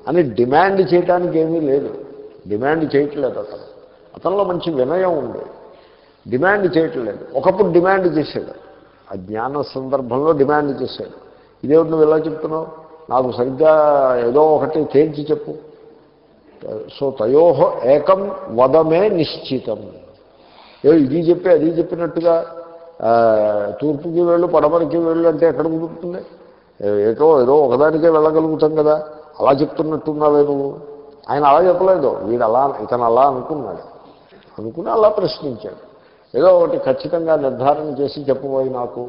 [SPEAKER 1] అని డిమాండ్ చేయటానికి ఏమీ లేదు. డిమాండ్ చేయట్లేదు అతను. అతనిలో మంచి వినయం ఉంది. డిమాండ్ చేయట్లేదు. ఒకప్పుడు డిమాండ్ చేశాడు ఆ జ్ఞాన సందర్భంలో డిమాండ్ చేశాడు ఇదేమిటి నువ్వు ఎలా చెప్తున్నావు? నాకు సరిగ్గా ఏదో ఒకటి తేల్చి చెప్పు. సో తయోహో ఏకం వదమే నిశ్చితం. ఏ ఇది చెప్పి అది చెప్పినట్టుగా తూర్పుకి వెళ్ళు పడమరకి వెళ్ళు అంటే ఎక్కడ కుదురుతుంది? ఏటో ఏదో ఒకదానికే వెళ్ళగలుగుతాం కదా. అలా చెప్తున్నట్టున్నావే నువ్వు. ఆయన అలా చెప్పలేదు. వీడు అలా ఇతను అలా అనుకున్నాడు. అనుకుని అలా ప్రశ్నించాడు. ఏదో ఒకటి ఖచ్చితంగా నిర్ధారణ చేసి చెప్పబోయి నాకు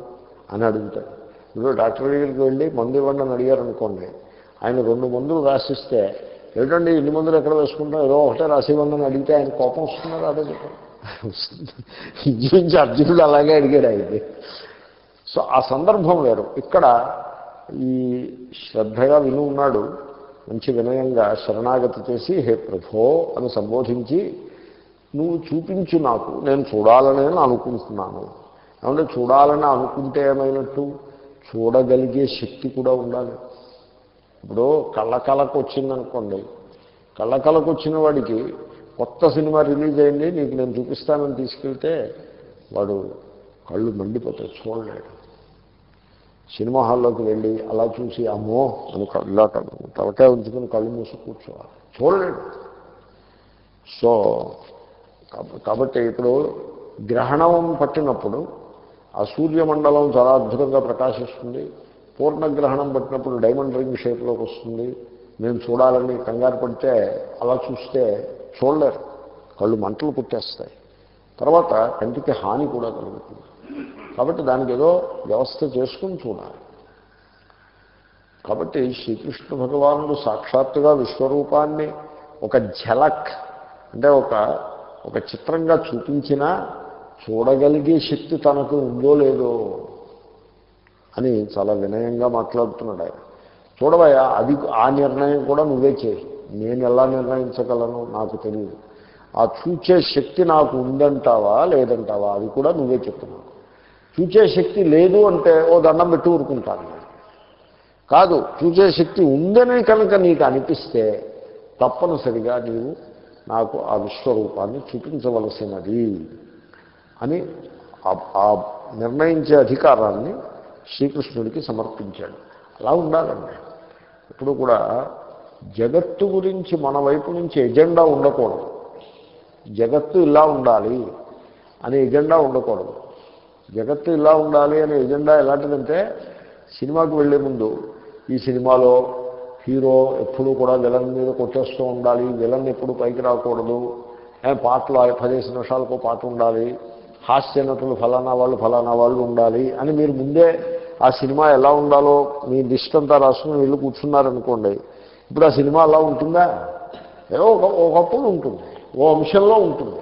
[SPEAKER 1] అని అడుగుతాడు. ఇప్పుడు డాక్టర్ దగ్గరికి వెళ్ళి మందు ఇవ్వండి అని అడిగారు అనుకోండి ఆయన రెండు మందులు రాసిస్తే ఏమిటండి ఇన్ని మందులు ఎక్కడ వేసుకుంటాం ఏదో ఒకటే రాసి ఇవ్వండి అడిగితే ఆయన కోపం వస్తున్నారు అదే చెప్పండి. ఇంచుమించి అర్జునుడు అలాగే అడిగాడు ఆయన సో ఆ సందర్భం వేరు. ఇక్కడ ఈ శ్రద్ధగా విని ఉన్నాడు మంచి వినయంగా శరణాగతి చేసి హే ప్రభో అని సంబోధించి నువ్వు చూపించు నాకు నేను చూడాలని అనుకుంటున్నాను. ఏమంటే చూడాలని అనుకుంటే ఏమైనట్టు? చూడగలిగే శక్తి కూడా ఉండాలి. ఇప్పుడు కళ్ళకళకు వచ్చిందనుకోండి కళ్ళకళకు వచ్చిన వాడికి కొత్త సినిమా రిలీజ్ అయింది నీకు నేను చూపిస్తానని తీసుకెళ్తే వాడు కళ్ళు మండిపోతాయి చూడలేడు. సినిమా హాల్లోకి వెళ్ళి అలా చూసి అమ్మో అని ఇలా తలకాయ ఉంచుకుని కళ్ళు మూసి కూర్చోవాలి. చూడలేడు సో కాబట్టి ఇప్పుడు గ్రహణం పట్టినప్పుడు ఆ సూర్యమండలం చాలా అద్భుతంగా ప్రకాశిస్తుంది. పూర్ణగ్రహణం పట్టినప్పుడు డైమండ్ రింగ్ షేప్లోకి వస్తుంది. మేము చూడాలని కంగారు పడితే అలా చూస్తే చూడలేరు. కళ్ళు మంటలు పుట్టేస్తాయి. తర్వాత కంటికి హాని కూడా కలుగుతుంది. కాబట్టి దానికి ఏదో వ్యవస్థ చేసుకుని చూడాలి కాబట్టి శ్రీకృష్ణ భగవానుడు సాక్షాత్తుగా విశ్వరూపాన్ని ఒక ఝలక్ అంటే ఒక ఒక చిత్రంగా చూపించినా చూడగలిగే శక్తి తనకు ఉందో లేదో అని చాలా వినయంగా మాట్లాడుతున్నాడు ఆయన. చూడవయ్యా అది ఆ నిర్ణయం కూడా నువ్వే చేయి. నేను ఎలా నిర్ణయించగలను నాకు తెలియదు. ఆ చూచే శక్తి నాకు ఉందంటావా లేదంటావా అది కూడా నువ్వే చెప్తున్నావు. చూచే శక్తి లేదు అంటే ఓ దండం పెట్టి ఊరుకుంటాను కాదు చూచే శక్తి ఉందని కనుక నీకు అనిపిస్తే తప్పనిసరిగా నీవు నాకు ఆ విశ్వరూపాన్ని చూపించవలసినది అని ఆ- ఆ నిర్ణయించే అధికారాన్ని శ్రీకృష్ణుడికి సమర్పించాడు. అలా ఉండాలండి. ఇప్పుడు కూడా జగత్తు గురించి మన వైపు నుంచి ఎజెండా ఉండకూడదు. జగత్తు ఇలా ఉండాలి అనే ఎజెండా ఉండకూడదు. జగత్తు ఇలా ఉండాలి అనే ఎజెండా ఎలాంటిదంటే సినిమాకు వెళ్ళే ముందు ఈ సినిమాలో హీరో ఎప్పుడూ కూడా విలన్ మీద కొట్టేస్తూ ఉండాలి విలన్ ఎప్పుడు పైకి రాకూడదు. పాటలు పదిహేను నిమిషాలకు పాట ఉండాలి హాస్య నటులు ఫలానా వాళ్ళు ఫలానా వాళ్ళు ఉండాలి అని మీరు ముందే ఆ సినిమా ఎలా ఉండాలో మీ లిస్ట్ అంతా రాసుకుని వీళ్ళు కూర్చున్నారనుకోండి ఇప్పుడు ఆ సినిమా అలా ఉంటుందా? ఏదో ఒక ఒకప్పుడు ఉంటుంది ఓ అంశంలో ఉంటుంది.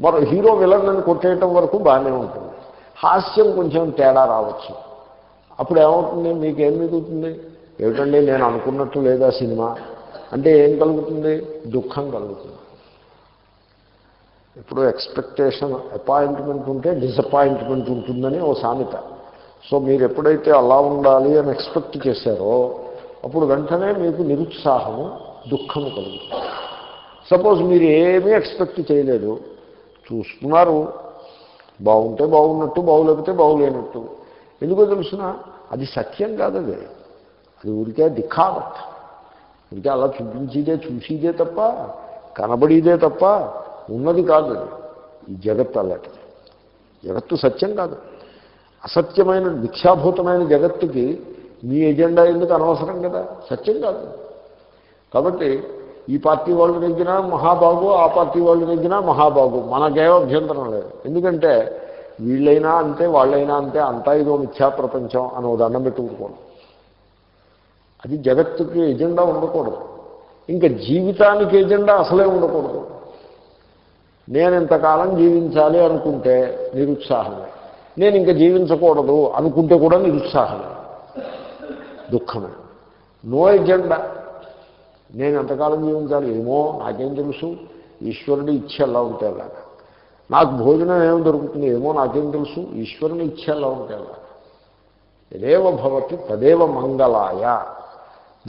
[SPEAKER 1] మరో హీరో విలన్ అని కొట్టేయటం వరకు బాగానే ఉంటుంది. హాస్యం కొంచెం తేడా రావచ్చు. అప్పుడు ఏమవుతుంది? మీకేం మిగులుతుంది? ఏమిటండి? నేను అనుకున్నట్టు లేదా సినిమా? అంటే ఏం కలుగుతుంది? దుఃఖం కలుగుతుంది. ఇప్పుడు ఎక్స్పెక్టేషన్ అపాయింట్మెంట్ ఉంటే డిసప్పాయింట్మెంట్ ఉంటుందని ఓ సామెత. సో మీరు ఎప్పుడైతే అలా ఉండాలి అని ఎక్స్పెక్ట్ చేశారో అప్పుడు వెంటనే మీకు నిరుత్సాహము దుఃఖము కలుగుతుంది. సపోజ్ మీరు ఏమీ ఎక్స్పెక్ట్ చేయలేదు. చూస్తున్నారు బాగుంటే బాగున్నట్టు బాగులేకపోతే బాగులేనట్టు. ఎందుకో తెలుసిన అది సత్యం కాదు అది. అది ఊరికే దిఖావత్. ఊరికే అలా చూపించేదే చూసేదే తప్ప కనబడేదే తప్ప ఉన్నది కాదు అది. ఈ జగత్తు అలాంటి జగత్తు సత్యం కాదు. అసత్యమైన మిథ్యాభూతమైన జగత్తుకి మీ ఎజెండా ఎందుకు అనవసరం కదా? సత్యం కాదు. కాబట్టి ఈ పార్టీ వాళ్ళు నెగ్గినా మహాబాగు ఆ పార్టీ వాళ్ళు నెగ్గినా మహాబాగు. మనకేం అభ్యంతరం లేదు. ఎందుకంటే వీళ్ళైనా అంతే వాళ్ళైనా అంతే అంతా ఇదో మిథ్యా ప్రపంచం అని ఒక దండం పెట్టుకోకూడదు అది జగత్తుకి ఎజెండా ఉండకూడదు. ఇంకా జీవితానికి ఎజెండా అసలే ఉండకూడదు. నేను ఇంతకాలం జీవించాలి అనుకుంటే నిరుత్సాహమే. నేను ఇంకా జీవించకూడదు అనుకుంటే కూడా నిరుత్సాహమే. దుఃఖమే. No agenda. నేను ఎంతకాలం జీవించాలి? ఏమో నాకేం తెలుసు. ఈశ్వరుడి ఇచ్చ ఎలా ఉంటే అలాగా నాకు భోజనం ఏం దొరుకుతుంది? ఏమో నాకేం తెలుసు. ఈశ్వరుని ఇచ్చ ఎలా ఉంటే అలాగా తదేవ భవతి తదేవ మంగళాయ.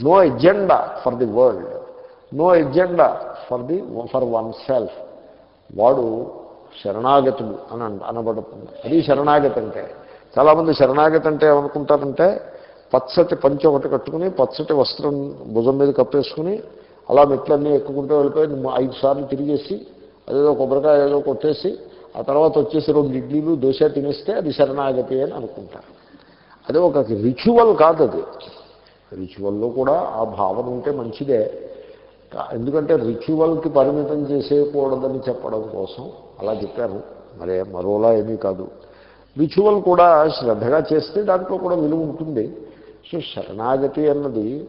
[SPEAKER 1] No agenda for the world. No agenda for the for oneself. వాడు శరణాగతుడు అని అన- అనబడుతుంది. అది శరణాగతి అంటే. చాలామంది శరణాగతి అంటే ఏమనుకుంటారంటే పచ్చటి పంచ ఒకటి కట్టుకుని పచ్చటి వస్త్రం భుజం మీద కప్పేసుకుని అలా మెట్లన్నీ ఎక్కుకుంటూ వెళ్ళిపోయి ఐదు సార్లు తిరిగేసి అదేదో కొబ్బరికాయ ఏదో కొట్టేసి ఆ తర్వాత వచ్చేసి రెండు ఇడ్లీలు దోశ తినేస్తే అది శరణాగతి అని అనుకుంటారు. అది ఒక రిచువల్ కాదు అది. రిచువల్లో కూడా ఆ భావన ఉంటే మంచిదే. ఎందుకంటే రిచువల్కి పరిమితం చేసేయకూడదని చెప్పడం కోసం అలా చెప్పారు. మరే మరోలా ఏమీ కాదు. రిచువల్ కూడా శ్రద్ధగా చేస్తే దాంట్లో కూడా విలువ ఉంటుంది. సో శరణాగతి అన్నది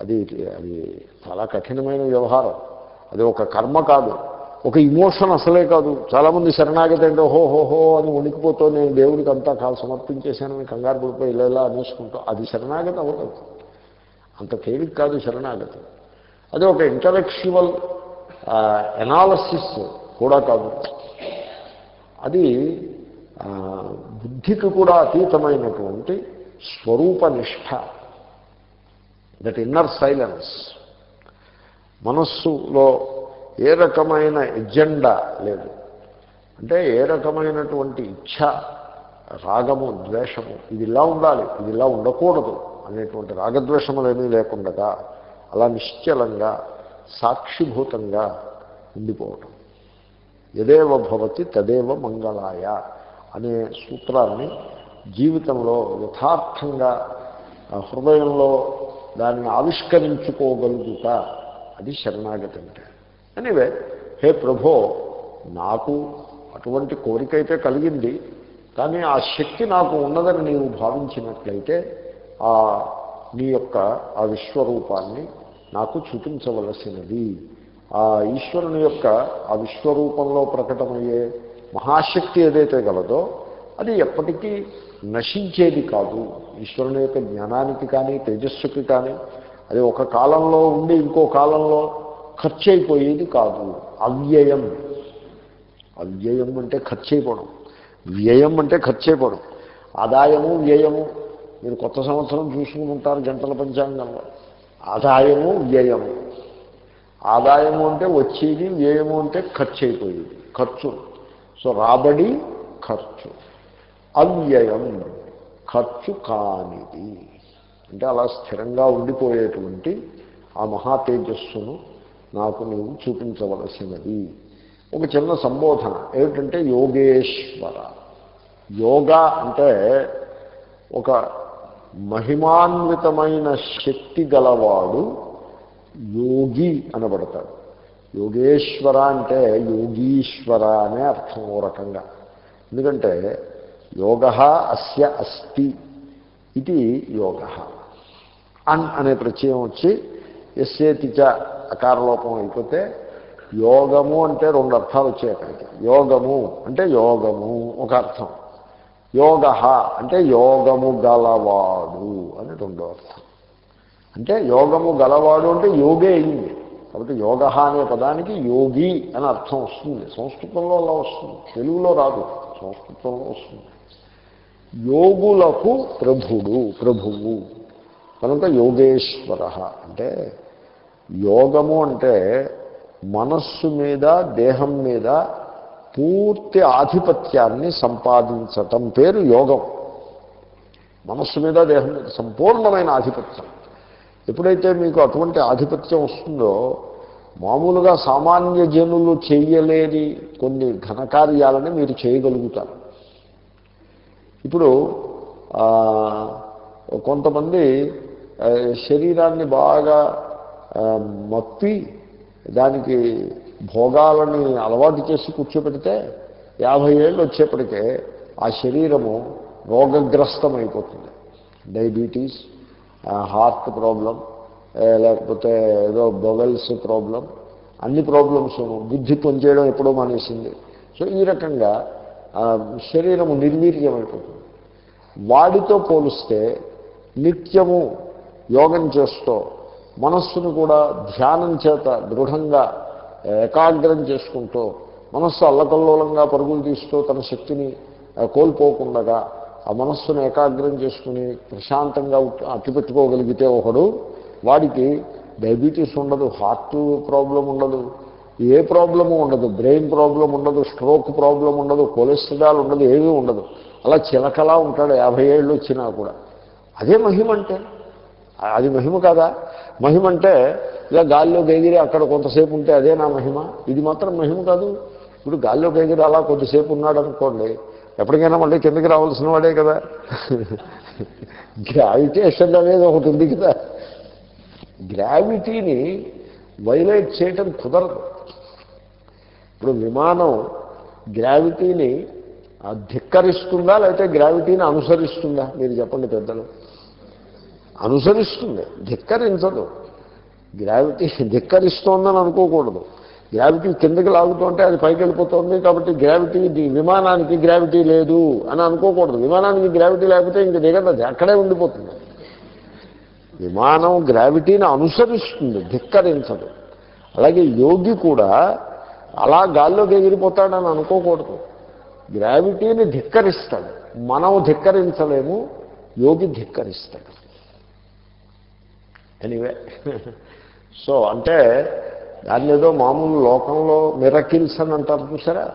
[SPEAKER 1] అది అది చాలా కఠినమైన వ్యవహారం. అది ఒక కర్మ కాదు. ఒక ఇమోషన్ అసలే కాదు. చాలామంది శరణాగతి అంటే హో హో హో అని వణికిపోతూ నేను దేవుడికి అంతా కాలు సమర్పించేశానని కంగారు పడిపోయి ఇలా ఇలా అనేసుకుంటాం అది శరణాగతి అవ్వదు. అంత తేలిక కాదు శరణాగతి. అది ఒక ఇంటలెక్చువల్ ఎనాలసిస్ కూడా కాదు. అది బుద్ధికి కూడా అతీతమైనటువంటి స్వరూపనిష్ట. దట్ ఇన్నర్ సైలెన్స్ మనస్సులో ఏ రకమైన ఎజెండా లేదు. అంటే ఏ రకమైనటువంటి ఇచ్ఛ రాగము ద్వేషము ఇది ఇలా ఉండాలి ఇది ఇలా ఉండకూడదు అనేటువంటి రాగద్వేషములేమీ లేకుండా అలా నిశ్చలంగా సాక్షిభూతంగా ఉండిపోవటం. యదేవ భవతి తదేవ మంగళాయ అనే సూత్రాన్ని జీవితంలో యథార్థంగా హృదయంలో దాన్ని ఆవిష్కరించుకోగలుగుట అది శరణాగతి అంటే ఎనివే హే ప్రభో నాకు అటువంటి కోరిక అయితే కలిగింది కానీ ఆ శక్తి నాకు ఉన్నదని నీవు భావించినట్లయితే ఆ నీ యొక్క ఆ విశ్వరూపాన్ని నాకు చూపించవలసినది. ఆ ఈశ్వరుని యొక్క ఆ విశ్వరూపంలో ప్రకటమయ్యే మహాశక్తి ఏదైతే గలదో అది ఎప్పటికీ నశించేది కాదు. ఈశ్వరుని యొక్క జ్ఞానానికి కానీ తేజస్సుకి కానీ అది ఒక కాలంలో ఉండి ఇంకో కాలంలో ఖర్చు అయిపోయేది కాదు. అవ్యయం. అవ్యయం అంటే ఖర్చు అయిపోవడం వ్యయం అంటే ఖర్చు అయిపోవడం ఆదాయము వ్యయము. మీరు కొత్త సంవత్సరం చూసుకుంటారు ఉంటారు గంటల పంచాంగంలో. ఆదాయము వ్యయము. ఆదాయము అంటే వచ్చేది వ్యయము అంటే ఖర్చు అయిపోయేది ఖర్చు. సో రాబడి ఖర్చు. అవ్యయం ఖర్చు కానిది. అంటే అలా స్థిరంగా ఉండిపోయేటువంటి ఆ మహా తేజస్సును నాకు నీవు చూపించవలసినది. ఒక చిన్న సంబోధన. ఏమిటంటే యోగేశ్వర. యోగా అంటే ఒక మహిమాన్వితమైన శక్తి గలవాడు యోగి అనబడతాడు. యోగేశ్వర అంటే యోగీశ్వర అనే అర్థం ఓ రకంగా. ఎందుకంటే యోగ అస్య అస్తి ఇది యోగ. అన్ అనే ప్రత్యయం వచ్చి ఎస్సేతిచ అకారలోపం అయిపోతే యోగము అంటే రెండు అర్థాలు వచ్చాయి అక్కడికి. యోగము అంటే యోగము ఒక అర్థం. యోగ అంటే యోగము గలవాడు అని రెండో అర్థం. అంటే యోగము గలవాడు అంటే యోగే అయింది. కాబట్టి యోగ అనే పదానికి యోగి అని అర్థం వస్తుంది. సంస్కృతంలో అలా వస్తుంది. తెలుగులో రాదు. సంస్కృతంలో వస్తుంది. యోగులకు ప్రభుడు ప్రభువు. కనుక యోగేశ్వర. అంటే యోగము అంటే మనస్సు మీద దేహం మీద పూర్తి ఆధిపత్యాన్ని సంపాదించటం పేరు యోగం. మనస్సు మీద దేహం మీద సంపూర్ణమైన ఆధిపత్యం. ఎప్పుడైతే మీకు అటువంటి ఆధిపత్యం వస్తుందో మామూలుగా సామాన్య జనులు చేయలేని కొన్ని ఘనకార్యాలని మీరు చేయగలుగుతారు. ఇప్పుడు కొంతమంది శరీరాన్ని బాగా మప్పి దానికి భోగాలని అలవాటు చేసి కూర్చోబెడితే యాభై ఏళ్ళు వచ్చేప్పటికే ఆ శరీరము రోగగ్రస్తమైపోతుంది. డయాబెటీస్ హార్ట్ ప్రాబ్లం లేకపోతే ఏదో బొవెల్స్ ప్రాబ్లం అన్ని ప్రాబ్లమ్స్ బుద్ధి పనిచేయడం ఎప్పుడో మానేసింది. సో ఈ రకంగా శరీరము నిర్వీర్యమైపోతుంది. వాడితో పోలిస్తే నిత్యము యోగం చేస్తూ మనస్సును కూడా ధ్యానం చేత దృఢంగా ఏకాగ్రం చేసుకుంటూ మనస్సు అల్లకల్లోలంగా పరుగులు తీస్తూ తన శక్తిని కోల్పోకుండగా ఆ మనస్సును ఏకాగ్రం చేసుకుని ప్రశాంతంగా అట్టిపెట్టుకోగలిగితే ఒకడు వాడికి డయాబెటీస్ ఉండదు హార్ట్ ప్రాబ్లం ఉండదు ఏ ప్రాబ్లము ఉండదు. బ్రెయిన్ ప్రాబ్లం ఉండదు స్ట్రోక్ ప్రాబ్లం ఉండదు కొలెస్ట్రాల్ ఉండదు ఏమీ ఉండదు. అలా చిలకలా ఉంటాడు యాభై ఏళ్ళు వచ్చినా కూడా. అదే మహిమ అంటే అది మహిమ కాదా? మహిమ అంటే ఇలా గాల్లో ఎగిరి అక్కడ కొంతసేపు ఉంటే అదే నా మహిమ. ఇది మాత్రం మహిమ కాదు. ఇప్పుడు గాల్లో ఎగిరి అలా కొద్దిసేపు ఉన్నాడు అనుకోండి ఎప్పటికైనా మళ్ళీ కిందకి రావాల్సిన వాడే కదా. గ్రావిటేషన్ అనేది ఒకటి ఉంది కదా. గ్రావిటీని వైలైట్ చేయటం కుదరదు. ఇప్పుడు విమానం గ్రావిటీని ధిక్కరిస్తుందా లేకపోతే గ్రావిటీని అనుసరిస్తుందా? మీరు చెప్పండి పెద్దలు. అనుసరిస్తుంది ధిక్కరించదు. గ్రావిటీ ధిక్కరిస్తోందని అనుకోకూడదు. గ్రావిటీ కిందకి లాగుతుంటే అది పైకి వెళ్ళిపోతుంది కాబట్టి గ్రావిటీ విమానానికి గ్రావిటీ లేదు అని అనుకోకూడదు. విమానానికి గ్రావిటీ లేకపోతే ఇంక దిగదు అది అక్కడే ఉండిపోతుంది. విమానం గ్రావిటీని అనుసరిస్తుంది ధిక్కరించదు. అలాగే యోగి కూడా అలా గాల్లోకి ఎగిరిపోతాడని అనుకోకూడదు. గ్రావిటీని ధిక్కరిస్తాడు. మనం ధిక్కరించలేము యోగి ధిక్కరిస్తాడు. ఎనీవే. సో అంటే దాన్ని ఏదో మామూలు లోకంలో మిరకిల్స్ అని అంటారు చూసారా?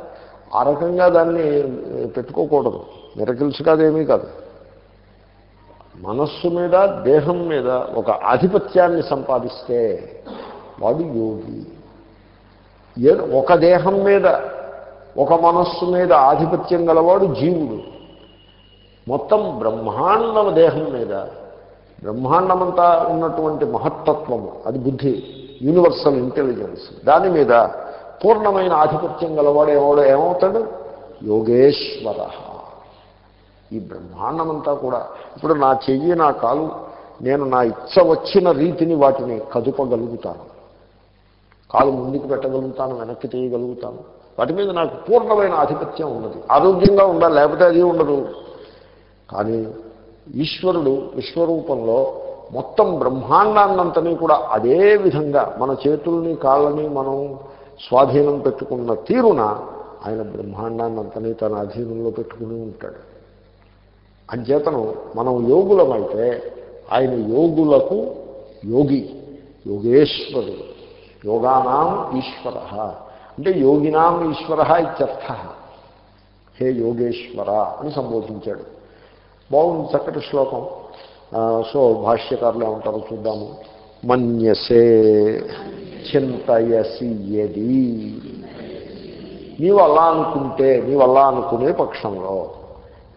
[SPEAKER 1] ఆ రకంగా దాన్ని పెట్టుకోకూడదు. మిరకిల్స్ కాదేమీ కాదు. మనస్సు మీద దేహం మీద ఒక ఆధిపత్యాన్ని సంపాదిస్తే వాడు యోగి. ఒక దేహం మీద ఒక మనస్సు మీద ఆధిపత్యం గలవాడు జీవుడు. మొత్తం బ్రహ్మాండం దేహం మీద బ్రహ్మాండమంతా ఉన్నటువంటి మహత్తత్వము అది బుద్ధి యూనివర్సల్ ఇంటెలిజెన్స్. దాని మీద పూర్ణమైన ఆధిపత్యం గలవాడు ఏమోడు ఏమవుతాడు? యోగేశ్వర. ఈ బ్రహ్మాండమంతా కూడా ఇప్పుడు నా చెయ్యి నా కాలు నేను నా ఇచ్చ వచ్చిన రీతిని వాటిని కదుపగలుగుతాను. కాలు ముందుకు పెట్టగలుగుతాను వెనక్కి తీయగలుగుతాను. వాటి మీద నాకు పూర్ణమైన ఆధిపత్యం ఉన్నది. ఆరోగ్యంగా ఉండాలి లేకపోతే అది ఉండదు. కానీ ఈశ్వరుడు విశ్వరూపంలో మొత్తం బ్రహ్మాండాన్నంతని కూడా అదే విధంగా మన చేతుల్ని కాళ్ళని మనం స్వాధీనం పెట్టుకున్న తీరున ఆయన బ్రహ్మాండాన్నంతని తన అధీనంలో పెట్టుకుని ఉంటాడు. అంచేతను మనం యోగులమైతే ఆయన యోగులకు యోగి యోగేశ్వరుడు. యోగానాం ఈశ్వర. అంటే యోగినాం ఈశ్వర ఇత్యర్థ. హే యోగేశ్వర అని సంబోధించాడు. బాగుంది చక్కటి శ్లోకం. సో భాష్యకారులు ఏమంటారో చూద్దాము. మన్యసే చింతయసి ఎది నీవు అలా అనుకుంటే నీవు అలా అనుకునే పక్షంలో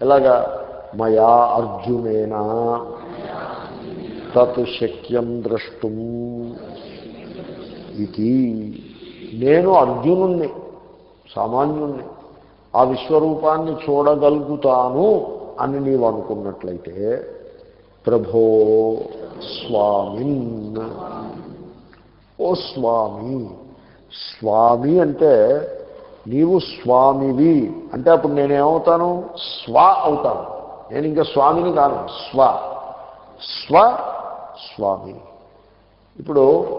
[SPEAKER 1] ఎలాగా? మయా అర్జునేనా? తత్ శక్యం ద్రష్టుం. ఇది నేను అర్జునుణ్ణి సామాన్యుణ్ణి ఆ విశ్వరూపాన్ని చూడగలుగుతాను అని నీవు అనుకున్నట్లయితే ప్రభో స్వామిన్. ఓ స్వామి స్వామి అంటే నీవు స్వామివి అంటే అప్పుడు నేనేమవుతాను? స్వ అవుతాను. నేను ఇంకా స్వామిని కాను. స్వ. స్వ స్వామి. ఇప్పుడు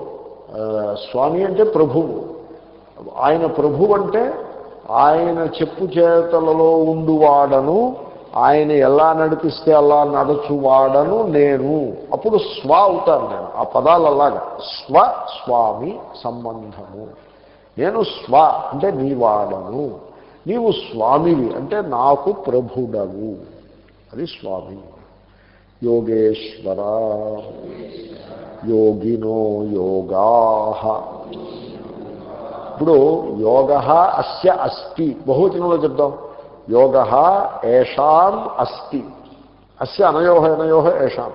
[SPEAKER 1] స్వామి అంటే ప్రభువు. ఆయన ప్రభు అంటే ఆయన చెప్పు చేతలలో ఉండువాడను ఆయన ఎలా నడిపిస్తే అలా నడుచువాడను నేను. అప్పుడు స్వ అవుతాను నేను. ఆ పదాలు అలాగా. స్వ స్వామి సంబంధము. నేను స్వ అంటే నీవాడను. నీవు స్వామివి అంటే నాకు ప్రభుడవు. అది స్వామి. యోగేశ్వర యోగినో యోగా ఇప్పుడు యోగ అస్య అస్తి బహువచనంలో చెప్దాం। యోగ ఏషాం అస్తి అస్య అనయో అనయో ఏషాం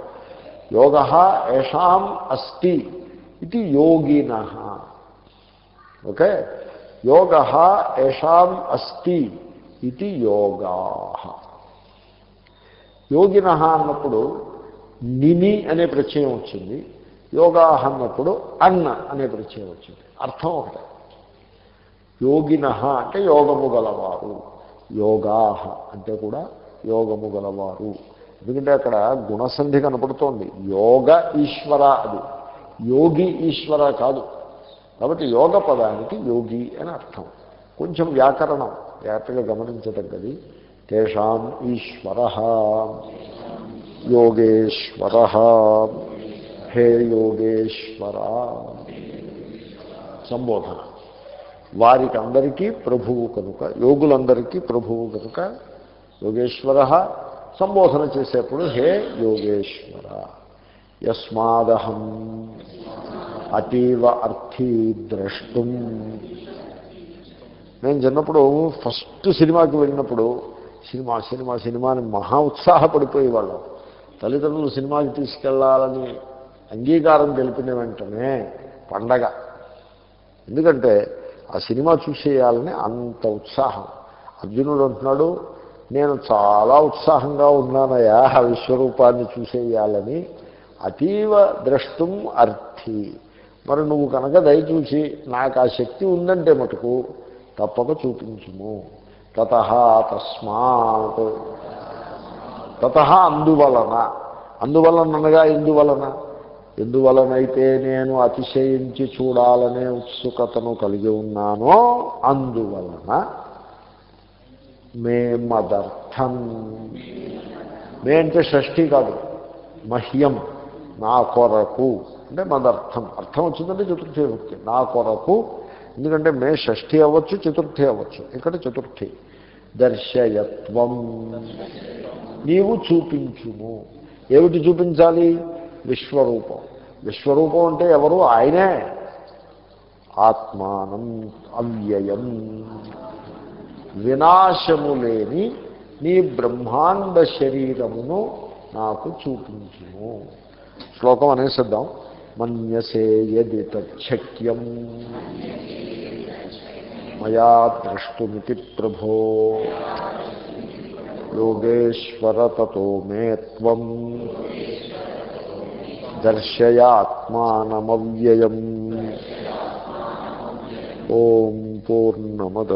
[SPEAKER 1] యోగ ఏషాం అస్తి ఇది యోగిన ఓకే యోగ ఏషాం అస్తి ఇది యోగా యోగిన అన్నప్పుడు నిని అనే ప్రత్యయం వచ్చింది. యోగా అన్నప్పుడు అన్న అనే ప్రత్యయం వచ్చింది. అర్థం ఒకటే. యోగిన అంటే యోగము గలవారు. యోగా అంటే కూడా యోగము గలవారు. ఎందుకంటే అక్కడ గుణసంధి కనపడుతోంది. యోగ ఈశ్వర అది. యోగి ఈశ్వర కాదు. కాబట్టి యోగ పదానికి యోగి అని అర్థం. కొంచెం వ్యాకరణం. జాగ్రత్తగా గమనించదగ్గది. తేషాం ఈశ్వర యోగేశ్వర హే యోగేశ్వర సంబోధన వారికందరికీ ప్రభువు కనుక యోగులందరికీ ప్రభువు కనుక యోగేశ్వర సంబోధన చేసేప్పుడు హే యోగేశ్వర యస్మాదహం అతీవ అర్థీ ద్రష్టం. నేను చిన్నప్పుడు ఫస్ట్ సినిమాకి వెళ్ళినప్పుడు సినిమా సినిమా సినిమాని మహా ఉత్సాహపడిపోయేవాళ్ళం తల్లిదండ్రులు సినిమాకి తీసుకెళ్ళాలని అంగీకారం తెలిపిన వెంటనే పండగ. ఎందుకంటే ఆ సినిమా చూసేయాలని అంత ఉత్సాహం. అర్జునుడు అంటున్నాడు నేను చాలా ఉత్సాహంగా ఉన్నానయా ఆ విశ్వరూపాన్ని చూసేయాలని. అతీవ ద్రష్టం అర్థి మరి నువ్వు కనుక దయచూసి నాకు ఆ శక్తి ఉందంటే మటుకు తప్పక చూపించుము. తత తస్మాత్. తత అందువలన. అందువలన అనగా ఎందువలన? ఎందువలనైతే నేను అతిశయించి చూడాలనే ఉత్సుకతను కలిగి ఉన్నానో అందువలన మే మదర్థం. మే అంటే షష్ఠి కాదు మహ్యం నా కొరకు. అంటే మదర్థం. అర్థం వచ్చిందంటే చతుర్థి విభక్తి. నా కొరకు ఎందుకంటే మే షష్ఠి అవ్వచ్చు చతుర్థి అవ్వచ్చు. ఇక్కడ చతుర్థి? దర్శయత్వం. నీవు చూపించుము. ఏమిటి చూపించాలి? విశ్వరూపం. విశ్వరూపం అంటే ఎవరు? ఆయనే. ఆత్మానం అవ్యయం. వినాశము లేని నీ బ్రహ్మాండ శరీరమును నాకు చూపించుము. శ్లోకం అనేసిద్దాం. మన్యసే యది తచ్చక్యం మయా ద్రష్టుమితి ప్రభో యోగేశ్వర తతో మే త్వం దర్శయాత్మానమవ్యయం ఓం పూర్ణమద